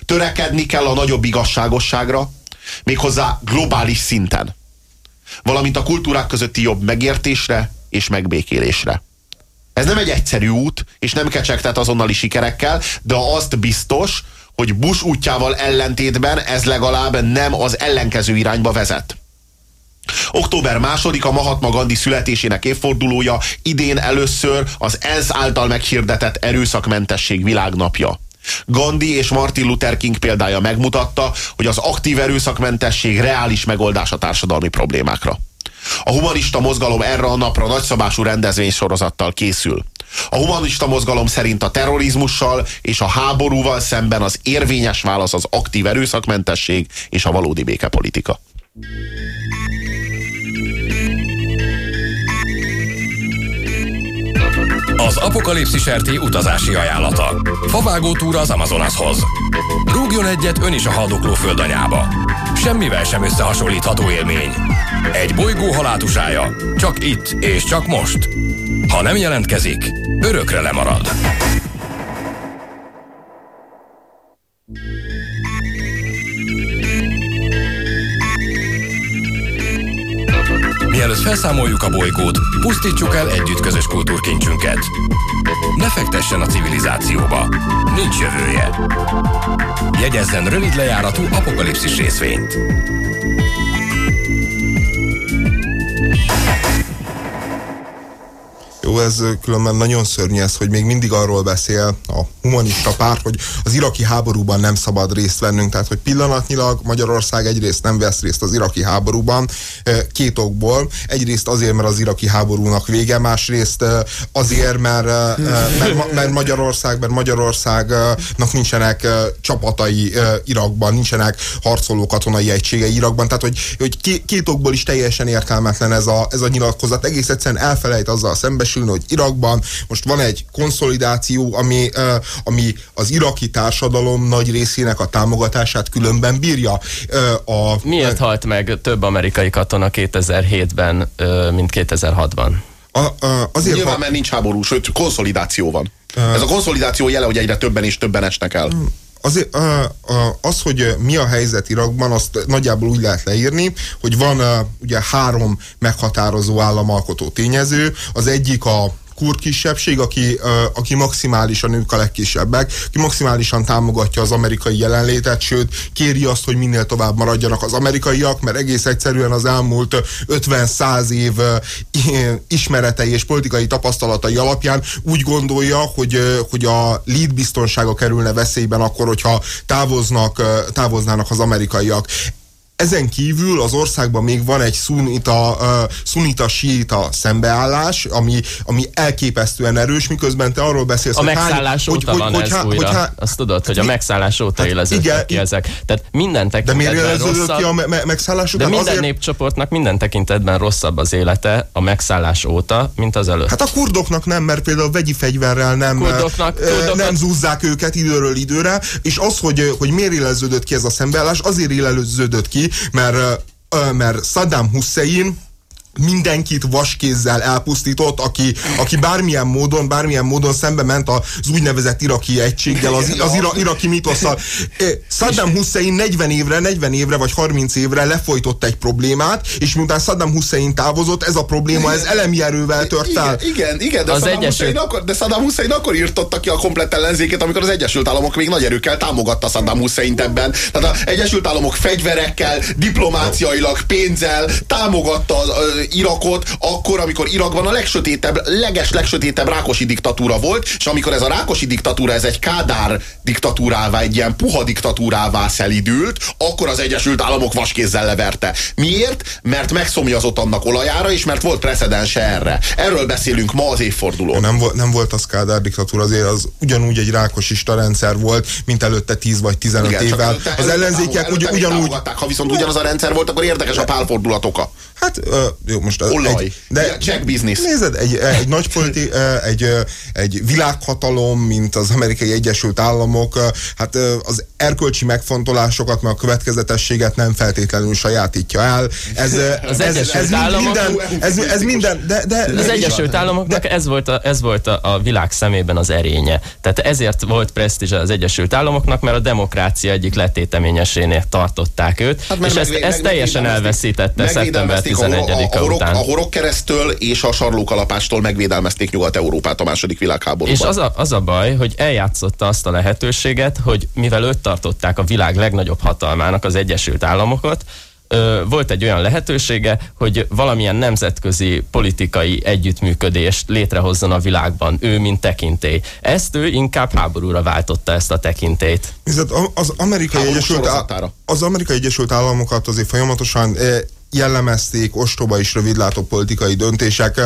Törekedni kell a nagyobb igazságosságra, méghozzá globális szinten, valamint a kultúrák közötti jobb megértésre és megbékélésre. Ez nem egy egyszerű út, és nem kecsegtet azonnali sikerekkel, de azt biztos, hogy Bush útjával ellentétben ez legalább nem az ellenkező irányba vezet. Október második a Mahatma Gandhi születésének évfordulója, idén először az ENSZ által meghirdetett erőszakmentesség világnapja. Gandhi és Martin Luther King példája megmutatta, hogy az aktív erőszakmentesség reális megoldás a társadalmi problémákra. A humanista mozgalom erre a napra nagyszabású rendezvénysorozattal készül. A humanista mozgalom szerint a terrorizmussal és a háborúval szemben az érvényes válasz az aktív erőszakmentesség és a valódi békepolitika. Az apokalipszis RT utazási ajánlata. Favágó túra az Amazonashoz. Rúgjon egyet ön is a haldokló földanyába. Semmivel sem összehasonlítható élmény. Egy bolygó halátusája. Csak itt és csak most. Ha nem jelentkezik, örökre lemarad. Mielőtt felszámoljuk a bolygót, pusztítsuk el együtt közös kultúrkincsünket. Ne fektessen a civilizációba. Nincs jövője. Jegyezzen rövid lejáratú apokalipszis részvényt. Jó, ez különben nagyon szörnyű ez, hogy még mindig arról beszél a humanista párt, hogy az iraki háborúban nem szabad részt vennünk, tehát hogy pillanatnyilag Magyarország egyrészt nem vesz részt az iraki háborúban, két okból. Egyrészt azért, mert az iraki háborúnak vége, másrészt azért, mert, mert, mert Magyarország, mert Magyarországnak nincsenek csapatai Irakban, nincsenek harcoló katonai egységei Irakban, tehát hogy, hogy két okból is teljesen értelmetlen ez a, ez a nyilatkozat. Egész egyszerűen elfelejt azzal szembesülni, hogy Irakban most van egy konszolidáció, ami, ami az iraki társadalom nagy részének a támogatását különben bírja. A, Miért halt meg több amerikai katona 2007-ben, mint 2006-ban? A, a, azért Nyilván, ha... mert nincs háború, sőt, konszolidáció van. Ez a konszolidáció jele, hogy egyre többen és többen esnek el. Azért, az, hogy mi a helyzet Irakban, azt nagyjából úgy lehet leírni, hogy van ugye három meghatározó államalkotó tényező. Az egyik a kurd kisebbség, aki, aki maximálisan ők a legkisebbek, aki maximálisan támogatja az amerikai jelenlétet, sőt kéri azt, hogy minél tovább maradjanak az amerikaiak, mert egész egyszerűen az elmúlt 50-100 év ismeretei és politikai tapasztalatai alapján úgy gondolja, hogy, hogy a lead biztonsága kerülne veszélyben akkor, hogyha távoznak, távoznának az amerikaiak. Ezen kívül az országban még van egy szunita, uh, szunita síita szembeállás, ami, ami elképesztően erős, miközben te arról beszélsz, a hogy megszállás hány, óta hogy, van hogy, ez hogy, újra. Hogy, Azt tudod, hogy a megszállás óta hát éleződtek ki ezek. Tehát minden tekintetben De miért rosszabb, ki a me- megszállás után? De minden azért... népcsoportnak minden tekintetben rosszabb az élete a megszállás óta, mint az előtt. Hát a kurdoknak nem, mert például vegyi fegyverrel nem, kurdoknak, kurdoknak... nem zúzzák őket időről időre, és az, hogy, hogy miért éleződött ki ez a szembeállás, azért éleződött ki, mert, mert Saddam Hussein mindenkit vaskézzel elpusztított, aki, aki bármilyen módon, bármilyen módon szembe ment az úgynevezett iraki egységgel, az, az ira, iraki mitosszal. Saddam Hussein 40 évre, 40 évre vagy 30 évre lefolytott egy problémát, és miután Saddam Hussein távozott, ez a probléma, ez elemi erővel tört fel. Igen, igen, igen de, az Saddam Egyesült... Hussein akkor, de Saddam Hussein akkor írtotta ki a komplett ellenzéket, amikor az Egyesült Államok még nagy erőkkel támogatta Saddam Hussein ebben. Tehát az Egyesült Államok fegyverekkel, diplomáciailag, pénzzel támogatta az Irakot akkor, amikor Irakban a legsötétebb, leges legsötétebb rákosi diktatúra volt, és amikor ez a rákosi diktatúra, ez egy kádár diktatúrává, egy ilyen puha diktatúrává szelidült, akkor az Egyesült Államok vaskézzel leverte. Miért? Mert megszomjazott annak olajára, és mert volt precedense erre. Erről beszélünk ma az évforduló. Nem, volt, nem volt az kádár diktatúra, azért az ugyanúgy egy rákosista rendszer volt, mint előtte 10 vagy 15 Igen, évvel. Az ellenzékek ugy, ugyanúgy... Ha viszont ugyanaz a rendszer volt, akkor érdekes a pálfordulatoka. Hát jó, most Olaj. Egy, de check business. Nézed, egy, egy nagy politi, egy, egy világhatalom, mint az amerikai Egyesült Államok, hát az erkölcsi megfontolásokat, meg a következetességet nem feltétlenül sajátítja el. Ez, az ez, Egyesült ez Államok, minden, ez, ez minden, de, de az Egyesült Államoknak ez volt, a, ez volt a, a világ szemében az erénye. Tehát ezért volt presztízse az Egyesült Államoknak, mert a demokrácia egyik letéteményesénél tartották őt, hát, és ezt, ezt teljesen elveszítette szeptember 11 a, után. A horog keresztől és a sarlókalapástól megvédelmezték Nyugat-Európát a második világháborúban. És az a, az a baj, hogy eljátszotta azt a lehetőséget, hogy mivel őt tartották a világ legnagyobb hatalmának, az Egyesült Államokat, volt egy olyan lehetősége, hogy valamilyen nemzetközi politikai együttműködést létrehozzon a világban, ő mint tekintély. Ezt ő inkább háborúra váltotta ezt a tekintélyt. Az Amerikai, Egyesült, az Amerikai Egyesült Államokat azért folyamatosan jellemezték ostoba és rövidlátó politikai döntések.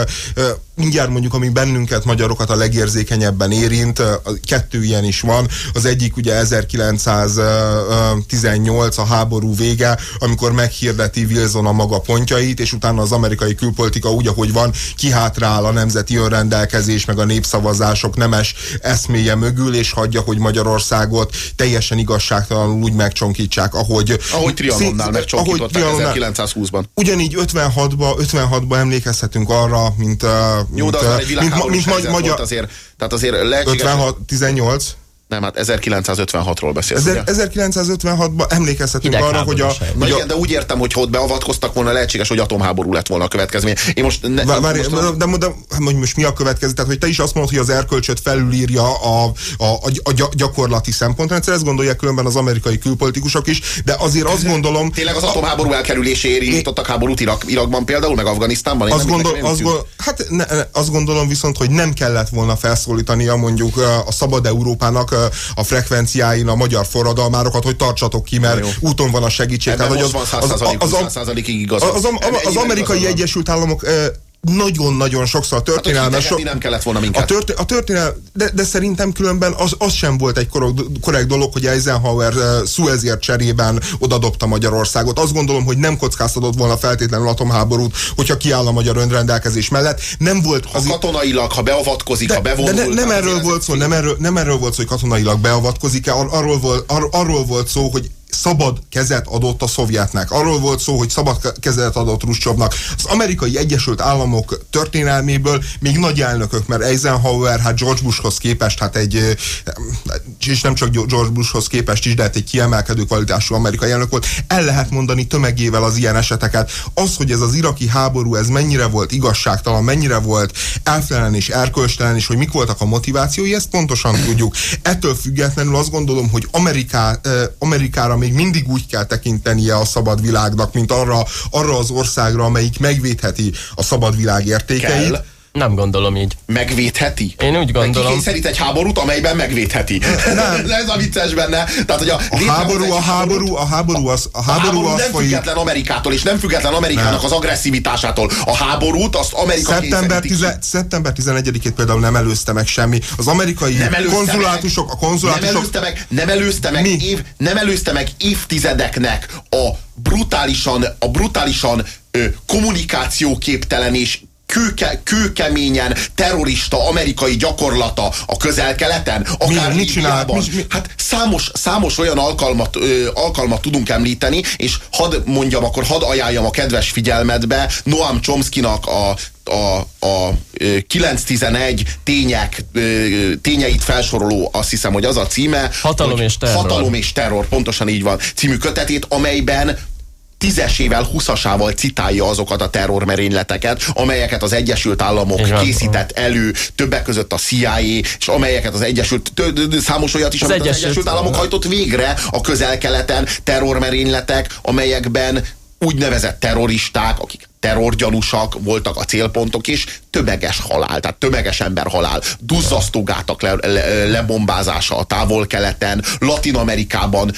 Mindjárt mondjuk, ami bennünket, magyarokat a legérzékenyebben érint, kettő ilyen is van. Az egyik ugye 1918 a háború vége, amikor meghirdeti Wilson a maga pontjait, és utána az amerikai külpolitika úgy, ahogy van, kihátrál a nemzeti önrendelkezés, meg a népszavazások nemes eszméje mögül, és hagyja, hogy Magyarországot teljesen igazságtalanul úgy megcsonkítsák, ahogy... Ahogy Trianonnál megcsonkították 1920 20-ban. Ugyanígy 56-ba 56 emlékezhetünk arra, mint... Jó, de az mint, egy mint, mint magyar, volt azért. Tehát azért 56-18? Nem, hát 1956-ról beszélsz. Ezer, 1956-ban emlékezhetünk arra, hogy a... Na igen, de úgy értem, hogy ott beavatkoztak volna, lehetséges, hogy atomháború lett volna a következmény. Én most... Ne, Várj, most de, de, de, de, most mi a következő? Tehát, hogy te is azt mondod, hogy az erkölcsöt felülírja a, a, a, a gyakorlati szempontrendszer, ezt gondolják különben az amerikai külpolitikusok is, de azért azt gondolom... Tényleg az atomháború elkerüléséért indítottak háborút Irak, Irakban például, meg Afganisztánban? Azt, gondol, azt, gondol, hát ne, azt gondolom viszont, hogy nem kellett volna felszólítania mondjuk a szabad Európának a frekvenciáin a magyar forradalmárokat, hogy tartsatok ki, mert úton van a segítség. Tehát, hogy az, az, az, az, az, az. Az, az, az amerikai Egyesült Államok nagyon-nagyon sokszor a történelme... Hát, so, nem kellett volna minket. A, történ a történelme, de, de szerintem különben az, az sem volt egy korrekt dolog, hogy Eisenhower uh, Suezért cserében odadobta Magyarországot. Azt gondolom, hogy nem kockáztatott volna feltétlenül atomháborút, hogyha kiáll a magyar önrendelkezés mellett. Nem volt... Az ha katonailag, ha beavatkozik, de, ha bevonul... De ne, nem erről volt szó, nem erről, nem erről volt szó, hogy katonailag beavatkozik-e, arról, volt, ar, arról volt szó, hogy szabad kezet adott a szovjetnek. Arról volt szó, hogy szabad kezet adott Ruscsovnak. Az amerikai Egyesült Államok történelméből még nagy elnökök, mert Eisenhower, hát George Bushhoz képest, hát egy, és nem csak George Bushhoz képest is, de hát egy kiemelkedő kvalitású amerikai elnök volt. El lehet mondani tömegével az ilyen eseteket. Az, hogy ez az iraki háború, ez mennyire volt igazságtalan, mennyire volt elfelelően és erkölcstelen, és hogy mik voltak a motivációi, ezt pontosan tudjuk. Ettől függetlenül azt gondolom, hogy Ameriká, Amerikára még mindig úgy kell tekintenie a szabad világnak, mint arra, arra az országra, amelyik megvédheti a szabad világ értékeit. Kell. Nem gondolom így. Megvédheti? Én úgy gondolom. Kikényszerít egy háborút, amelyben megvédheti. Nem. Ez a vicces benne. Tehát, hogy a, a háború, a háború, a háború, az, a háború, a háború az nem folyik. független Amerikától, és nem független Amerikának nem. az agresszivitásától. A háborút azt Amerika szeptember, tize, szeptember 11-ét például nem előzte meg semmi. Az amerikai nem konzulátusok, meg, a konzulátusok... Nem előzte meg, nem előzte meg, év, nem előzte meg évtizedeknek a brutálisan, a brutálisan ö, kommunikációképtelen és kőke, kőkeményen terrorista amerikai gyakorlata a közel-keleten, akár mi, Líbiában. Mi, mi? Hát számos, számos olyan alkalmat, ö, alkalmat tudunk említeni, és hadd mondjam, akkor hadd ajánljam a kedves figyelmetbe Noam Chomsky-nak a a, a 911 tények, tényeit felsoroló, azt hiszem, hogy az a címe. Hatalom és terror. Hatalom és terror, pontosan így van. Című kötetét, amelyben tízesével, huszasával citálja azokat a terrormerényleteket, amelyeket az Egyesült Államok Igen. készített elő, többek között a CIA, és amelyeket az Egyesült, számos olyat is, az, amit Egyesült, az Egyesült Államok hajtott végre a közel-keleten, terrormerényletek, amelyekben úgynevezett terroristák, akik terrorgyanúsak voltak a célpontok, és tömeges halál, tehát tömeges ember halál, duzzasztó gátak le, le, lebombázása a távol-keleten, Latin-Amerikában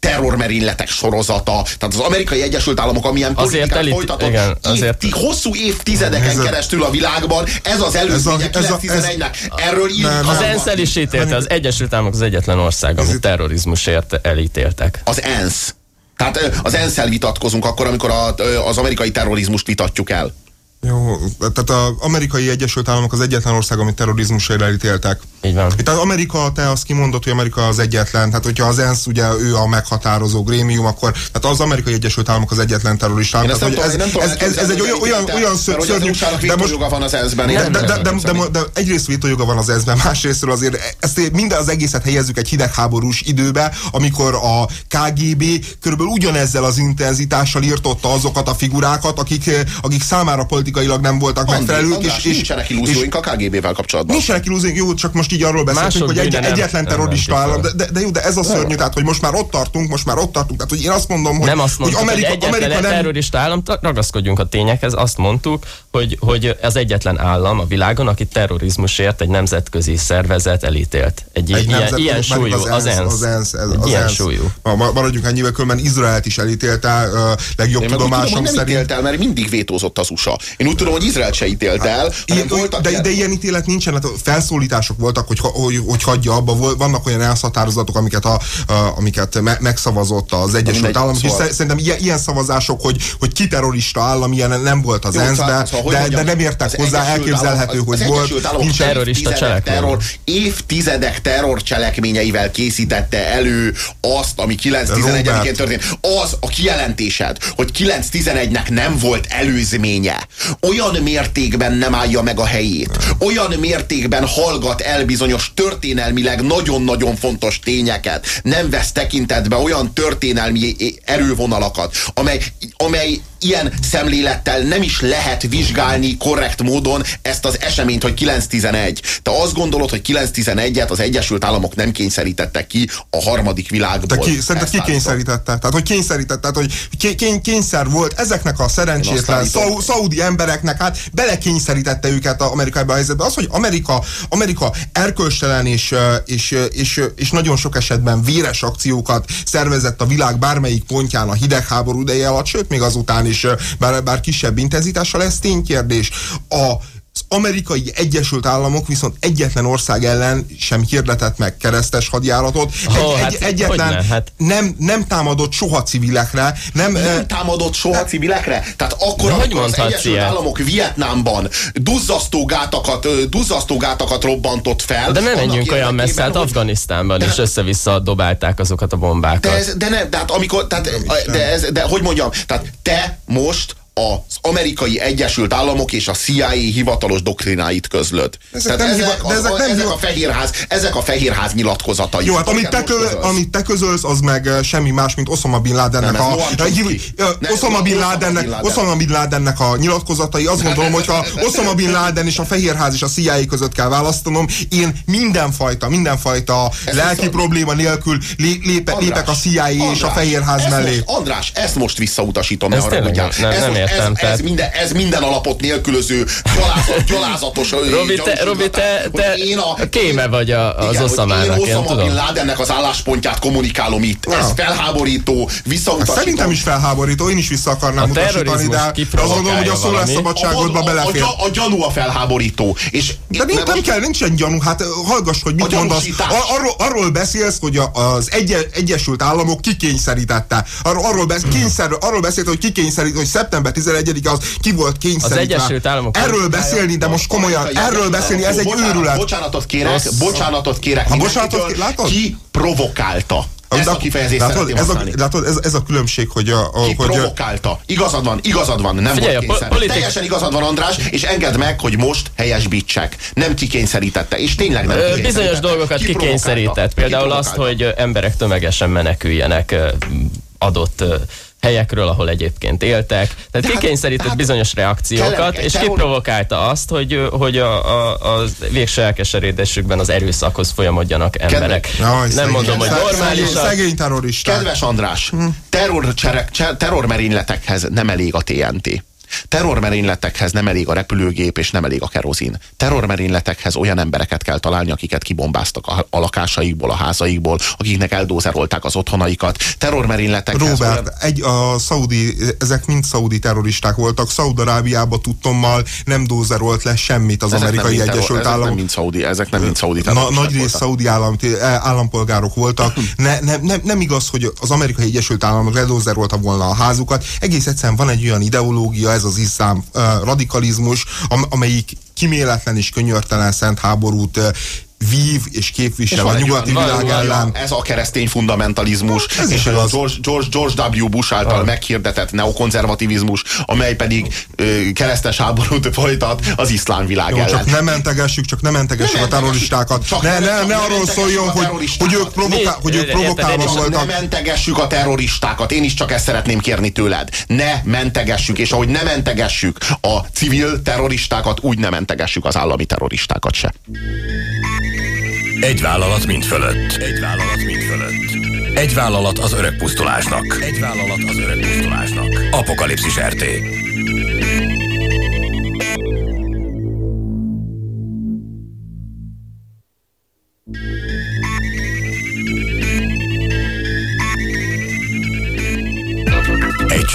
terrormerényletek sorozata, tehát az amerikai Egyesült Államok, amilyen azért elit, folytatott igen, azért. Év, hosszú évtizedeken keresztül a világban, ez az előzménye 911-nek. Erről írt Az ENSZ el is ítélte, az Egyesült Államok az egyetlen ország, amit terrorizmusért elítéltek. Az ENSZ Tehát az ensz vitatkozunk akkor, amikor a, az amerikai terrorizmust vitatjuk el. Jó, tehát az amerikai Egyesült Államok az egyetlen ország, amit terrorizmusra elítéltek. Így van. Tehát Amerika, te azt kimondott, hogy Amerika az egyetlen, tehát hogyha az ENSZ ugye ő a meghatározó grémium, akkor tehát az amerikai Egyesült Államok az egyetlen terrorista. Nem tehát, tudom, ez, ez, ez, ez, egy olyan, olyan, olyan szörnyű... De most van az ENSZ-ben. De, de, de, de, de, de egyrészt vétójoga van az ENSZ-ben, másrésztről azért ezt minden az egészet helyezzük egy hidegháborús időbe, amikor a KGB körülbelül ugyanezzel az intenzitással írtotta azokat a figurákat, akik, akik számára politikailag nem voltak megfelelők. András, és, nincsenek illúzióink a KGB-vel kapcsolatban. Nincsenek illúzióink, jó, csak most így arról beszéltünk, hogy egy, egyetlen nem, terrorista nem állam, de, de, de, jó, de ez a szörnyű, tehát hogy most már ott tartunk, most már ott tartunk, tehát hogy én azt mondom, hogy, nem azt mondtuk, hogy Amerika, hogy egyetlen Amerika nem... terrorista állam, ragaszkodjunk a tényekhez, azt mondtuk, hogy, hogy az egyetlen állam a világon, aki terrorizmusért egy nemzetközi szervezet elítélt. Egy, egy ilyen, ilyen súlyú, az, az ENSZ. Az ENSZ, ez, az ilyen ENSZ. súlyú. Maradjunk ennyivel, különben Izraelt is elítélte, legjobb Én tudomásom tudom, szerint. Nem ítélt el, mert mindig vétózott az USA. Én úgy tudom, hogy Izrael se ítélt el. Ilyen, de, de, ilyen ítélet nincsen, hát felszólítások voltak, hogy, hogy, hogy hagyja abba, vannak olyan elhatározatok, amiket, a, a, amiket me, megszavazott az Egyesült Államok, és szóval... szerintem ilyen, ilyen szavazások, hogy, hogy ki terrorista állam, ilyen nem volt az ENSZ-ben, szóval, de, de nem értek hozzá, elképzelhető, hogy az volt. Nincs terrorista terror, évtizedek terrorcselekményeivel készítette elő azt, ami 9-11-én történt. Az a kijelentésed, hogy 9-11-nek nem volt előzménye. Olyan mértékben nem állja meg a helyét. Olyan mértékben hallgat el bizonyos történelmileg nagyon-nagyon fontos tényeket. Nem vesz tekintetbe olyan történelmi erővonalakat, amely, amely ilyen szemlélettel nem is lehet vizsgálni korrekt módon ezt az eseményt, hogy 9-11. Te azt gondolod, hogy 9-11-et az Egyesült Államok nem kényszerítette ki a harmadik világból. De ki, szerinted ki kényszerítette? Tehát, hogy kényszerítette, tehát, hogy kény, kényszer volt ezeknek a szerencsétlen szau, szaudi embereknek, hát belekényszerítette őket az amerikai helyzetbe. Az, hogy Amerika, Amerika erkölcstelen és, és, és, és nagyon sok esetben véres akciókat szervezett a világ bármelyik pontján a hidegháború ideje alatt, sőt, még azután is, bár, bár kisebb intenzitással, ez ténykérdés. A amerikai Egyesült Államok viszont egyetlen ország ellen sem hirdetett meg keresztes hadjáratot. Egy, oh, hát, egy, egyetlen hát. nem, nem támadott soha civilekre. Nem, nem e, támadott soha nem, civilekre? Tehát akkor, amikor az Egyesült ilyet? Államok Vietnámban duzzasztógátakat, duzzasztógátakat robbantott fel. De nem menjünk olyan messze, hát Afganisztánban de, is össze-vissza dobálták azokat a bombákat. De, ez, de nem, tehát amikor, tehát, de, ez, de hogy mondjam, tehát te most az amerikai Egyesült Államok és a CIA hivatalos doktrináit közlöd. Ezek Tehát ezek, hiva, de ezek, az, nem ezek, a fehérház, ezek a fehérház nyilatkozatai. Jó, hát amit te, közölsz. amit te közölsz, az meg semmi más, mint Osama Bin Ladennek nem, a, a Osama Bin Ladennek, Osama Bin Ladennek a nyilatkozatai. Azt gondolom, hogy ha Osama Bin Laden és a fehérház és a CIA között kell választanom, én mindenfajta, mindenfajta Ez lelki vissza... probléma nélkül lépe, András, lépek a CIA András, és a fehérház mellé. Most, András, ezt most visszautasítom, ne arra nem, nem, értem. Ez, ez, minden, ez minden alapot nélkülöző gyalázat, gyalázatos Robi, te, Robi, te, te én a, kéme vagy a, az oszamának, én, én Osama Bin Ladennek az álláspontját kommunikálom itt. Ja. Ez felháborító, visszautasító. Hát szerintem is felháborító, én is vissza akarnám a utasítani, de azt gondolom, hogy a szólásszabadságodba belefér. A, a, a gyanú a felháborító. És de nem, nem kell, nincsen gyanú, hát hallgass, hogy mit mondasz. Arról, arról beszélsz, hogy az Egyesült Államok kikényszerítette. Arról, arról, besz, kényszer, arról beszélt, hogy kikényszerít, hogy szeptember 11 az ki volt kényszerítve. Az Egyesült Államok. Erről beszélni, de most komolyan, erről beszélni, ez egy őrület. Bocsánatot kérek, bocsánatot kérek. Ha bocsánatot kérek, látod? Ki provokálta? Ezt a kifejezést látod, ez a, látod, ez, ez a különbség, hogy... A, a, Ki hogy provokálta. Igazad van, igazad van, nem Figyelj, volt kényszer. Politik... Teljesen igazad van, András, és engedd meg, hogy most helyesbítsek. Nem kikényszerítette, és tényleg nem Ö, Bizonyos dolgokat ki kikényszerített. Például azt, hogy emberek tömegesen meneküljenek adott helyekről, ahol egyébként éltek. Tehát De kikényszerített hát, bizonyos reakciókat, és kiprovokálta azt, hogy, hogy a, a, a végső elkeseredésükben az erőszakhoz folyamodjanak emberek. Jaj, Nem mondom, hogy normális. Szegény terrorista. Kedves András, hm. terror, terrormerényletekhez nem elég a TNT. Terrormerényletekhez nem elég a repülőgép, és nem elég a kerozin. Terrormerényletekhez olyan embereket kell találni, akiket kibombáztak a, a lakásaikból, a házaikból, akiknek eldózerolták az otthonaikat. Terrormerényletekhez... Robert, olyan... egy, a szaudi, ezek mind szaudi terroristák voltak. Szaudarábiába tudtommal nem dózerolt le semmit az ezek amerikai Egyesült Államok. Ezek nem mind szaudi, ezek nem mind szaudi Na, Nagy rész szaudi állam, állampolgárok voltak. Ne, ne, ne, nem igaz, hogy az amerikai Egyesült Államok ledózerolta volna a házukat. Egész egyszerűen van egy olyan ideológia, ez az iszlám radikalizmus, am, amelyik kiméletlen és könyörtelen szent háborút vív és képvisel és a nyugati van, világ van, ellen. Ez a keresztény fundamentalizmus, ez és az George, George, George W. Bush által van. meghirdetett neokonzervativizmus, amely pedig ö, keresztes háborút folytat az iszlám világ Jó, ellen. Csak nem mentegessük, csak nem mentegessük a terroristákat. Csak ne, ne, ne, ne arról szóljon, hogy, hogy ők, provoká, hogy ők provokálva voltak. Ne mentegessük a terroristákat. Én is csak ezt szeretném kérni tőled. Ne mentegessük, és ahogy ne mentegessük a civil terroristákat, úgy ne mentegessük az állami terroristákat se. Egy vállalat mind fölött. Egy vállalat mind fölött. Egy vállalat az öreg pusztulásnak. Egy vállalat az öreg pusztulásnak. Apokalipszis RT.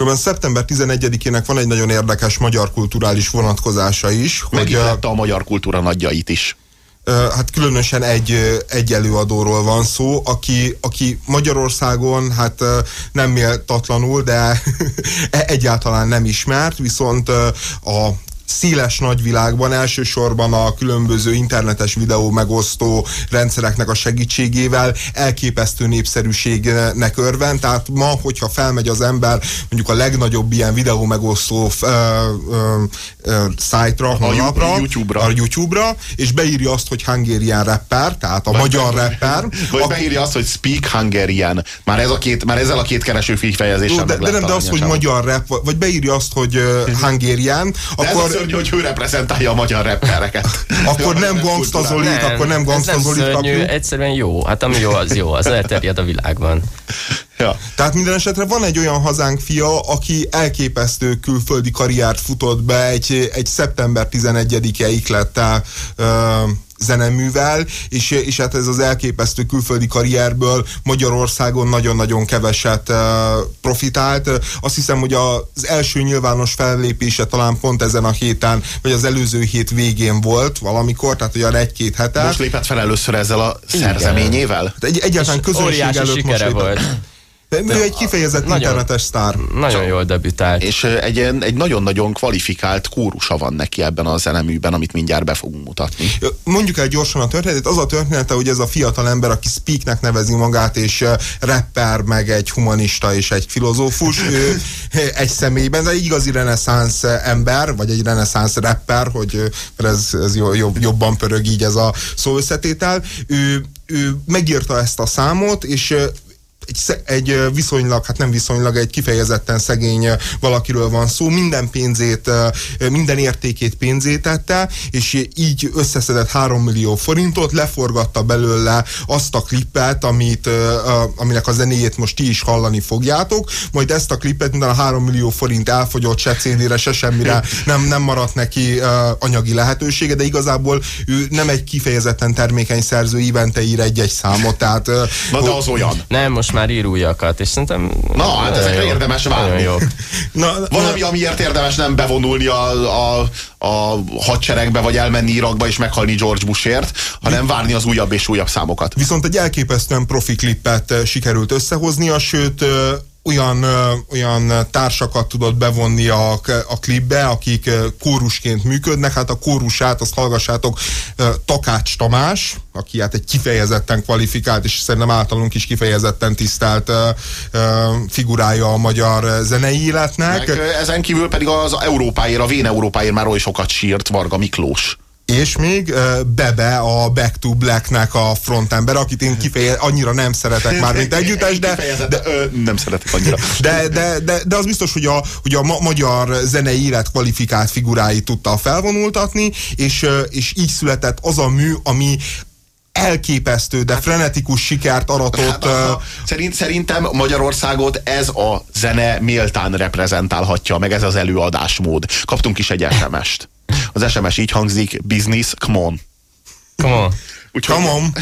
Kb. szeptember 11-ének van egy nagyon érdekes magyar kulturális vonatkozása is. Megihlette a magyar kultúra nagyjait is. Hát különösen egy, egy előadóról van szó, aki, aki Magyarországon hát nem méltatlanul, de egyáltalán nem ismert, viszont a széles nagyvilágban, elsősorban a különböző internetes videó megosztó rendszereknek a segítségével elképesztő népszerűségnek örven. Tehát ma, hogyha felmegy az ember mondjuk a legnagyobb ilyen videó megosztó uh, szájtra, honlapra, a YouTube-ra. a YouTube-ra, és beírja azt, hogy Hungarian rapper, tehát a vagy magyar be, rapper. Vagy ak- beírja azt, hogy speak Hungarian. Már, ez a két, már ezzel a két kereső kifejezéssel de, de nem, de az, hogy magyar rap, vagy beírja azt, hogy Hungarian, akkor szörnyű, hogy ő reprezentálja a magyar rappereket. akkor nem Gangsta Zolit, akkor nem Gangsta Zolit kapjuk. Egyszerűen jó. Hát ami jó, az jó. Az elterjed a világban. Ja. Tehát minden esetre van egy olyan hazánk fia, aki elképesztő külföldi karriert futott be egy, egy szeptember 11-e iklettel uh, zeneművel, és, és hát ez az elképesztő külföldi karrierből Magyarországon nagyon-nagyon keveset uh, profitált. Azt hiszem, hogy az első nyilvános fellépése talán pont ezen a héten, vagy az előző hét végén volt valamikor, tehát olyan egy-két hete. Most lépett fel először ezzel a szerzeményével? Hát egy, egyáltalán közönség előtt most lépett. volt. De, ő egy kifejezett nagyon, internetes sztár. Nagyon jól debütált. És egy, egy nagyon-nagyon kvalifikált kórusa van neki ebben a zeneműben, amit mindjárt be fogunk mutatni. Mondjuk el gyorsan a történetet. Az a története, hogy ez a fiatal ember, aki Speaknek nevezi magát, és rapper, meg egy humanista és egy filozófus, ő egy személyben, de egy igazi reneszánsz ember, vagy egy reneszánsz rapper, hogy mert ez, ez jobb, jobban pörög így ez a szó összetétel. Ő, ő megírta ezt a számot, és egy, egy viszonylag, hát nem viszonylag, egy kifejezetten szegény valakiről van szó, minden pénzét, minden értékét pénzét tette, és így összeszedett 3 millió forintot, leforgatta belőle azt a klippet, amit, aminek a zenéjét most ti is hallani fogjátok, majd ezt a klippet minden a 3 millió forint elfogyott, se CD-re, se semmire nem, nem maradt neki anyagi lehetősége, de igazából ő nem egy kifejezetten termékeny szerző, évente ír egy-egy számot, tehát... Na de az olyan. Nem, most már ír újakat, és szerintem... Na, hát ezekre jó. érdemes várni. Jó. Na, Valami, amiért érdemes nem bevonulni a, a, a hadseregbe, vagy elmenni Irakba és meghalni George Bushért, hanem várni az újabb és újabb számokat. Viszont egy elképesztően profi klippet sikerült összehoznia, sőt olyan, olyan társakat tudott bevonni a, a klipbe, akik kórusként működnek. Hát a kórusát, azt hallgassátok, Takács Tamás, aki hát egy kifejezetten kvalifikált, és szerintem általunk is kifejezetten tisztelt figurája a magyar zenei életnek. Meg ezen kívül pedig az Európáért, a Vén Európáért már oly sokat sírt Varga Miklós. És még Bebe a Back to Blacknek a frontember, akit én kifeje, annyira nem szeretek már, mint együttes, de, de ö, nem szeretek annyira. De, de, de, de az biztos, hogy a, hogy a ma magyar zenei élet kvalifikált figuráit tudta felvonultatni, és, és így született az a mű, ami elképesztő, de frenetikus sikert aratott. Hát, szerint, szerintem Magyarországot ez a zene méltán reprezentálhatja, meg ez az előadásmód. Kaptunk is egy SMS-t. Az SMS így hangzik, business, come on. Come on. Úgyhogy, come on.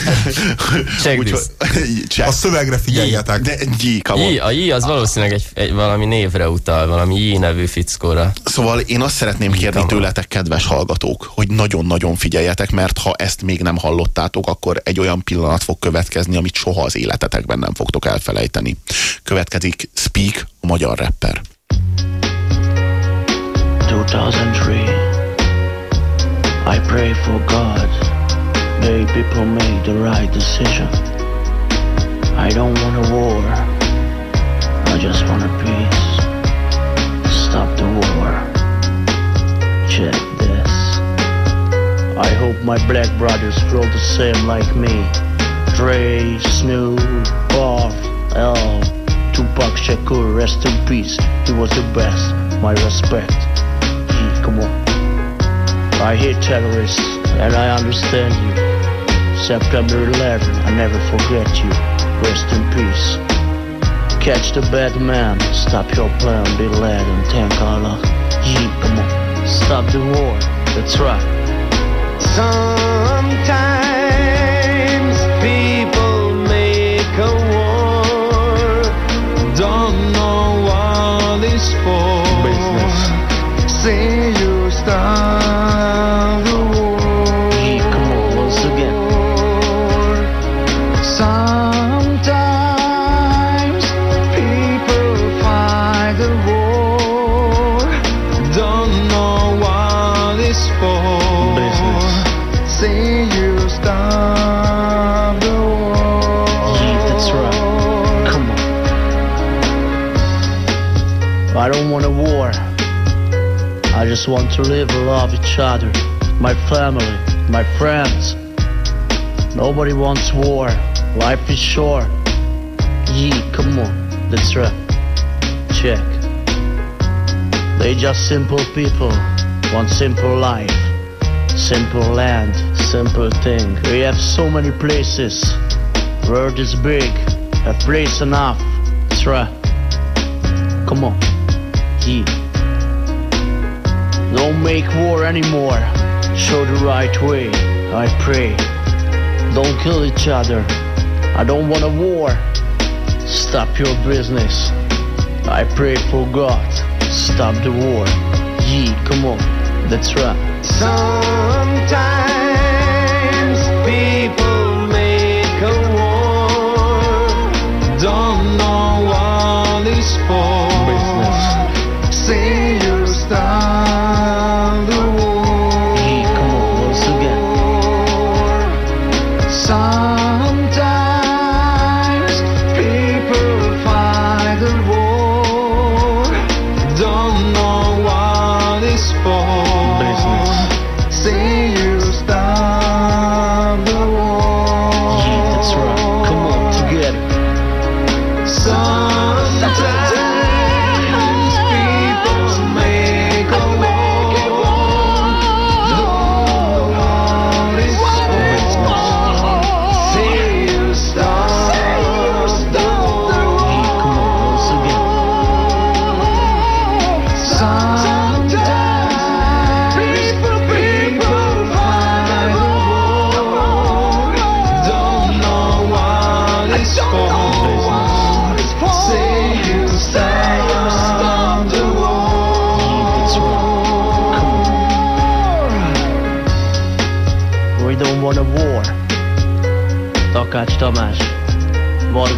Check Úgy, check. A szövegre figyeljetek. De, G, come on. J, a J az valószínűleg egy, egy, valami névre utal, valami J nevű fickóra. Szóval én azt szeretném kérni tőletek, kedves hallgatók, hogy nagyon-nagyon figyeljetek, mert ha ezt még nem hallottátok, akkor egy olyan pillanat fog következni, amit soha az életetekben nem fogtok elfelejteni. Következik Speak, a magyar rapper. 2003 I pray for God. May people make the right decision. I don't want a war. I just want a peace. Stop the war. Check this. I hope my black brothers feel the same like me. Dre, Snoop, Puff, L, Tupac Shakur, rest in peace. He was the best. My respect. Come on. I hate terrorists, and I understand you. September 11, I never forget you. Rest in peace. Catch the bad man, stop your plan, be led and thank Allah. Come on, stop the war, that's right. Sometimes just want to live and love each other, my family, my friends. Nobody wants war. Life is short. Yee, come on, that's right. Check. They just simple people, want simple life, simple land, simple thing. We have so many places. World is big, have place enough. That's right. Come on. Yee. Don't make war anymore. Show the right way. I pray. Don't kill each other. I don't want a war. Stop your business. I pray for God. Stop the war. Yee, come on. That's right. Sometimes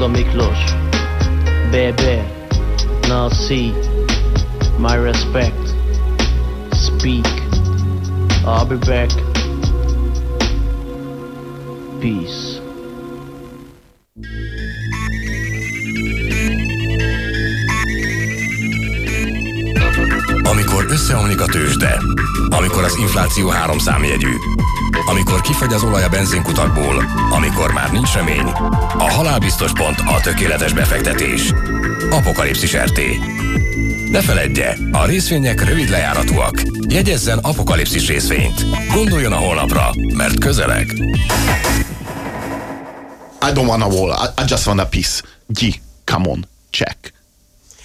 Varga Miklós, Bebe, see, my respect, speak, I'll be back, peace. összeomlik a tőzsde, amikor az infláció három számjegyű, amikor kifagy az olaj a benzinkutakból, amikor már nincs remény, a halálbiztos pont a tökéletes befektetés. Apokalipszis RT. Ne feledje, a részvények rövid lejáratúak. Jegyezzen apokalipszis részvényt. Gondoljon a holnapra, mert közeleg. I don't want a wall, I, I just want a piece. G, come on.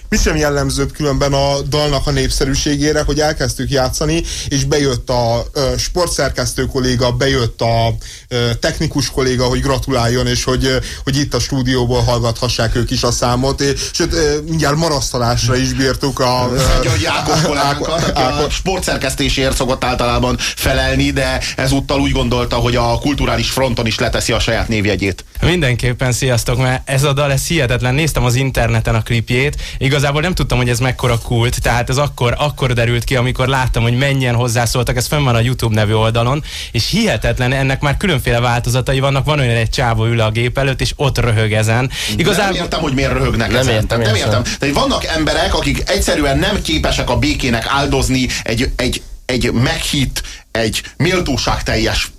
Mi sem jellemzőbb különben a dalnak a népszerűségére, hogy elkezdtük játszani, és bejött a ö, sportszerkesztő kolléga, bejött a ö, technikus kolléga, hogy gratuláljon, és hogy, ö, hogy itt a stúdióból hallgathassák ők is a számot, és sőt, ö, mindjárt marasztalásra is bírtuk a... György Ákos kollégánkat, aki a sportszerkesztésért szokott általában felelni, de ezúttal úgy gondolta, hogy a kulturális fronton is leteszi a saját névjegyét. Mindenképpen sziasztok, mert ez a dal, ez hihetetlen. Néztem az interneten a klipjét, igazából nem tudtam, hogy ez mekkora kult, tehát ez akkor, akkor derült ki, amikor láttam, hogy mennyien hozzászóltak, ez fenn van a YouTube nevű oldalon, és hihetetlen, ennek már különféle változatai vannak, van olyan egy csávó ül a gép előtt, és ott röhög ezen. Igazából... Nem értem, hogy miért röhögnek Nem ezen. értem nem értem. Tehát vannak emberek, akik egyszerűen nem képesek a békének áldozni egy, egy, egy meghitt, egy méltóságteljes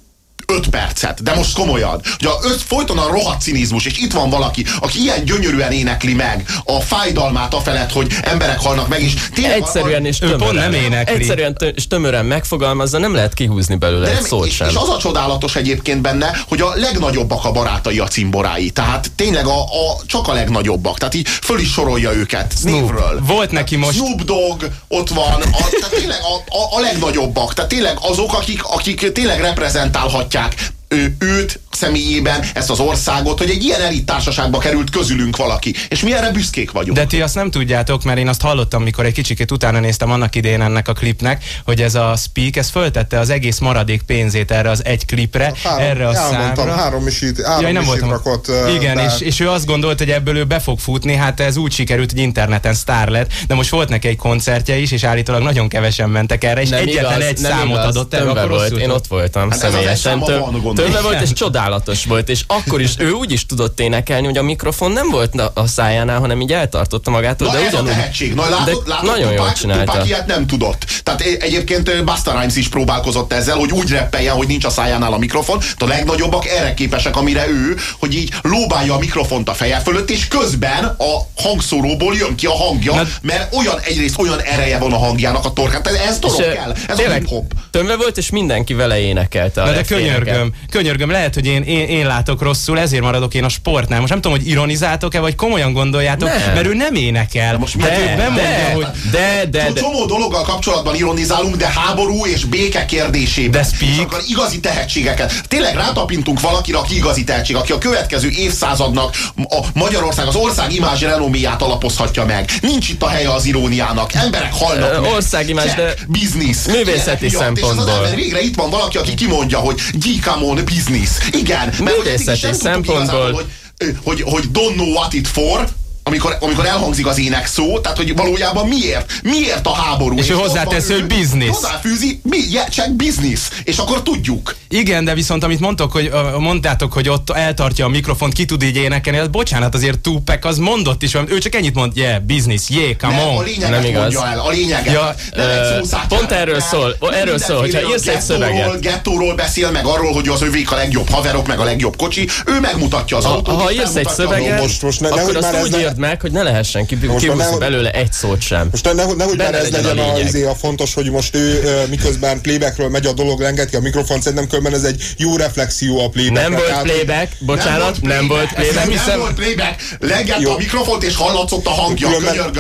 öt percet, de most komolyan, hogy a öt, folyton a rohadt cinizmus, és itt van valaki, aki ilyen gyönyörűen énekli meg a fájdalmát a felett, hogy emberek halnak meg, és tényleg Egyszerűen és ő pont tömören. nem énekli. Egyszerűen tö- és tömören megfogalmazza, nem lehet kihúzni belőle de egy nem, szót és, sem. és az a csodálatos egyébként benne, hogy a legnagyobbak a barátai a cimborái. Tehát tényleg a, a, csak a legnagyobbak. Tehát így föl is sorolja őket névről. Volt neki most- Snoop Dogg ott van, a, tehát tényleg a, a, a legnagyobbak. Tehát tényleg azok, akik, akik tényleg reprezentálhatják Jack ő, őt személyében, ezt az országot, hogy egy ilyen elit társaságba került közülünk valaki. És mi erre büszkék vagyunk. De ti azt nem tudjátok, mert én azt hallottam, mikor egy kicsikét utána néztem annak idén ennek a klipnek, hogy ez a Speak, ez föltette az egész maradék pénzét erre az egy klipre, erre a elmondtam, számra. három is itt, három Jaj, nem is voltam. rakott. Igen, be. és, és ő azt gondolt, hogy ebből ő be fog futni, hát ez úgy sikerült, hogy interneten sztár lett, de most volt neki egy koncertje is, és állítólag nagyon kevesen mentek erre, és egyetlen egy nem számot igaz, adott el, akkor volt, én ott voltam Hát egy személyesen. gondolom. Tömve volt, és csodálatos volt, és akkor is ő úgy is tudott énekelni, hogy a mikrofon nem volt na- a szájánál, hanem így eltartotta magától, Na de ez a ugyanúgy. tehetség. Na látod, de látod nagyon jól Tupac, csinálta. Tupac ilyet nem tudott. Tehát e- egyébként ö, Busta Rhymes is próbálkozott ezzel, hogy úgy reppeljen, hogy nincs a szájánál a mikrofon. De a legnagyobbak erre képesek, amire ő, hogy így lóbálja a mikrofont a feje fölött, és közben a hangszóróból jön ki a hangja, Na- mert olyan egyrészt olyan ereje van a hangjának a torkán. Tehát ez dolog ö, kell. Ez a tényleg hip-hop. Tömve volt, és mindenki vele énekelte a Na de könyörgöm, könyörgöm, lehet, hogy én, én, én látok rosszul, ezért maradok én a sportnál. Most nem tudom, hogy ironizáltok-e, vagy komolyan gondoljátok, Nem. mert ő nem énekel. De most mi- ő de, bemondja, de, hogy de, de, Csomó- de, Csomó dologgal kapcsolatban ironizálunk, de háború és béke kérdésében. De speak. És akkor igazi tehetségeket. Tényleg rátapintunk valakire, aki igazi tehetség, aki a következő évszázadnak a Magyarország, az ország imázs renoméját alapozhatja meg. Nincs itt a helye az iróniának. Emberek halnak meg. országimázs, Check, de business. művészeti miatt. És az az szempontból. ember végre itt van valaki, aki kimondja, hogy G on, business. Igen. mert hogy szempontból. igazából, Hogy, hogy, hogy don't know what it for, amikor, amikor elhangzik az ének szó, tehát hogy valójában miért? Miért a háború? És ő ott van hozzáteszi, ő, hogy business. Hozzáfűzi, mi, yeah, check business. És akkor tudjuk. Igen, de viszont amit mondtok, hogy mondtátok, hogy ott eltartja a mikrofont, ki tud így énekelni, az bocsánat, azért Tupac az mondott is, ő csak ennyit mond, yeah, business, yeah, come Nem, a on. lényeget nem igaz. mondja el, a lényeget. Ja, nem ö, pont erről szól, Nem erről szól, hogyha írsz egy gettóról, szöveget. Gettóról beszél, meg arról, hogy az övék a legjobb haverok, meg a legjobb kocsi, ő megmutatja az Ha, autót. ha és írsz egy a szöveget, most- most ne- akkor azt úgy írd meg, hogy ne lehessen ki- Most kihúzni nehogy- belőle egy szót sem. Most nehogy, nehogy már ez legyen a legyen a, lényeg. izé a fontos, hogy most ő miközben playbackről megy a dolog, lengeti a mikrofon, szerintem különben ez egy jó reflexió a playback. Nem volt playback, bocsánat, nem volt playback. Nem, volt playback. Legett Jó. a mikrofont, és hallatszott a hangja.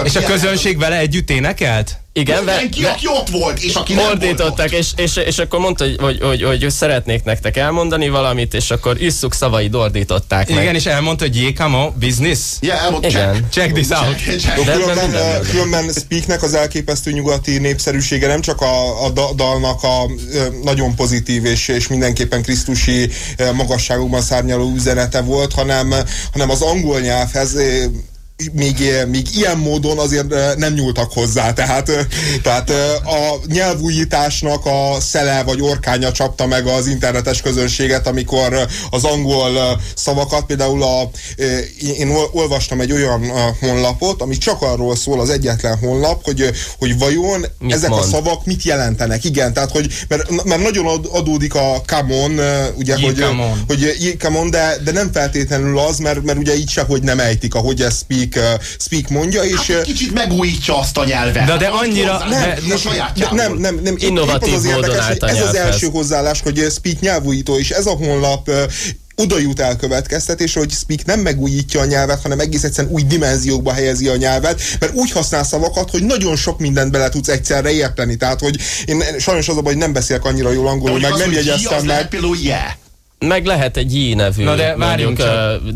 És a közönség vele együtt énekelt? Igen, Mindenki, ve, aki ott volt, és aki nem volt ordítottak, ott. és, és, és akkor mondta, hogy, hogy, hogy, hogy szeretnék nektek elmondani valamit, és akkor isszuk szavaid ordították meg. Igen, és elmondta, hogy yeah, on, business. Ja, elmondta, Igen. check. Check this out. Check, check. De különben, különben Speaknek az elképesztő nyugati népszerűsége nem csak a, a da- dalnak a nagyon pozitív és, és mindenképpen krisztusi magasságokban szárnyaló üzenete volt, hanem, hanem az angol nyelvhez még, még ilyen módon azért nem nyúltak hozzá. Tehát, tehát a nyelvújításnak a szele vagy orkánya csapta meg az internetes közönséget, amikor az angol szavakat, például a, én olvastam egy olyan honlapot, ami csak arról szól, az egyetlen honlap, hogy, hogy vajon mit ezek mond? a szavak mit jelentenek. Igen, tehát hogy, mert, mert nagyon adódik a come on, ugye, hogy, hogy on, de, de nem feltétlenül az, mert, mert ugye így se, hogy nem ejtik, ahogy ez speak Speak, uh, Speak mondja, és... Hát kicsit megújítja azt a nyelvet. De, de annyira... Nem, de, de, nem, nem, nem, Innovatív az érdekes, Ez az első hozzáállás, hogy Speak nyelvújító, és ez a honlap oda jut el következtetés, hogy Speak nem megújítja a nyelvet, hanem egész egyszerűen új dimenziókba helyezi a nyelvet, mert úgy használ szavakat, hogy nagyon sok mindent bele tudsz egyszerre érteni. Tehát, hogy én sajnos az a baj, hogy nem beszélek annyira jól angolul, meg nem jegyeztem meg. Például yeah. Meg lehet egy G nevű, Na de mondjuk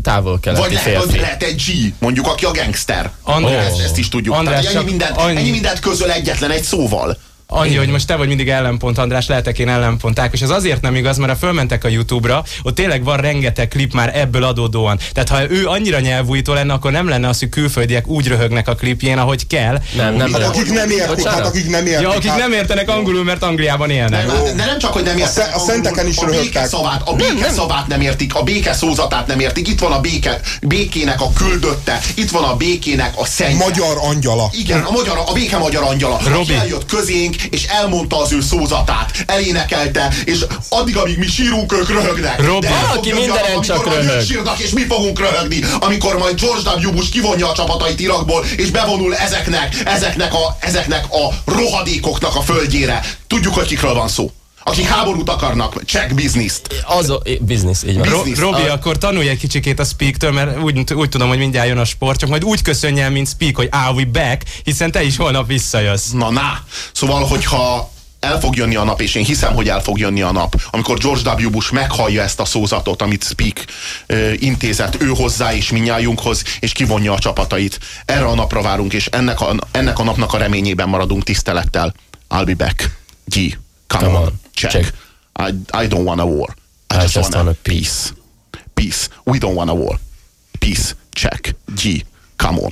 távol-keleti Vagy lehet, férfi. lehet egy G, mondjuk aki a gangster. András, ezt, ezt is tudjuk. András, Tehát, ennyi, mindent, annyi. ennyi mindent közöl egyetlen egy szóval. Annyi, hogy most te vagy mindig ellenpont, András, lehetek én ellenponták, és ez azért nem igaz, mert ha fölmentek a YouTube-ra, ott tényleg van rengeteg klip már ebből adódóan. Tehát ha ő annyira nyelvújító lenne, akkor nem lenne az, hogy külföldiek úgy röhögnek a klipjén, ahogy kell. Nem, nem. Hát, akik nem értik, hát akik nem értik. Ja, akik hát... nem értenek angolul, mert Angliában élnek. De, de, nem csak, hogy nem értenek a, a szenteken is röhögtek. Szavát, a béke nem, szavát nem értik, a béke szózatát nem értik. Itt van a béke, békének a küldötte, itt van a békének a szentje. Magyar angyala. Igen, a, magyar, a béke magyar angyala. Robi. eljött közénk, és elmondta az ő szózatát, elénekelte, és addig, amíg mi sírunk, ők röhögnek. Robi, De aki mindenen csak röhög. Sírnak, és mi fogunk röhögni, amikor majd George W. Bush kivonja a csapatait Irakból, és bevonul ezeknek, ezeknek a, ezeknek a rohadékoknak a földjére. Tudjuk, hogy kikről van szó akik háborút akarnak, check bizniszt. Az biznisz, így van. Business. Robi, a... akkor tanulj egy kicsikét a Speak-től, mert úgy, úgy tudom, hogy mindjárt jön a sport, csak majd úgy köszönj el, mint Speak, hogy are we back, hiszen te is holnap visszajössz. Na, na. Szóval, hogyha el fog jönni a nap, és én hiszem, hogy el fog jönni a nap, amikor George W. Bush meghallja ezt a szózatot, amit Speak ö, intézett ő hozzá és minnyájunkhoz, és kivonja a csapatait. Erre a napra várunk, és ennek a, ennek a napnak a reményében maradunk tisztelettel. I'll be back. G. Come, Come on. on. Check. check. I, I don't want a war. I, I just, just want a peace. Peace. We don't want a war. Peace. Check. G. Come on.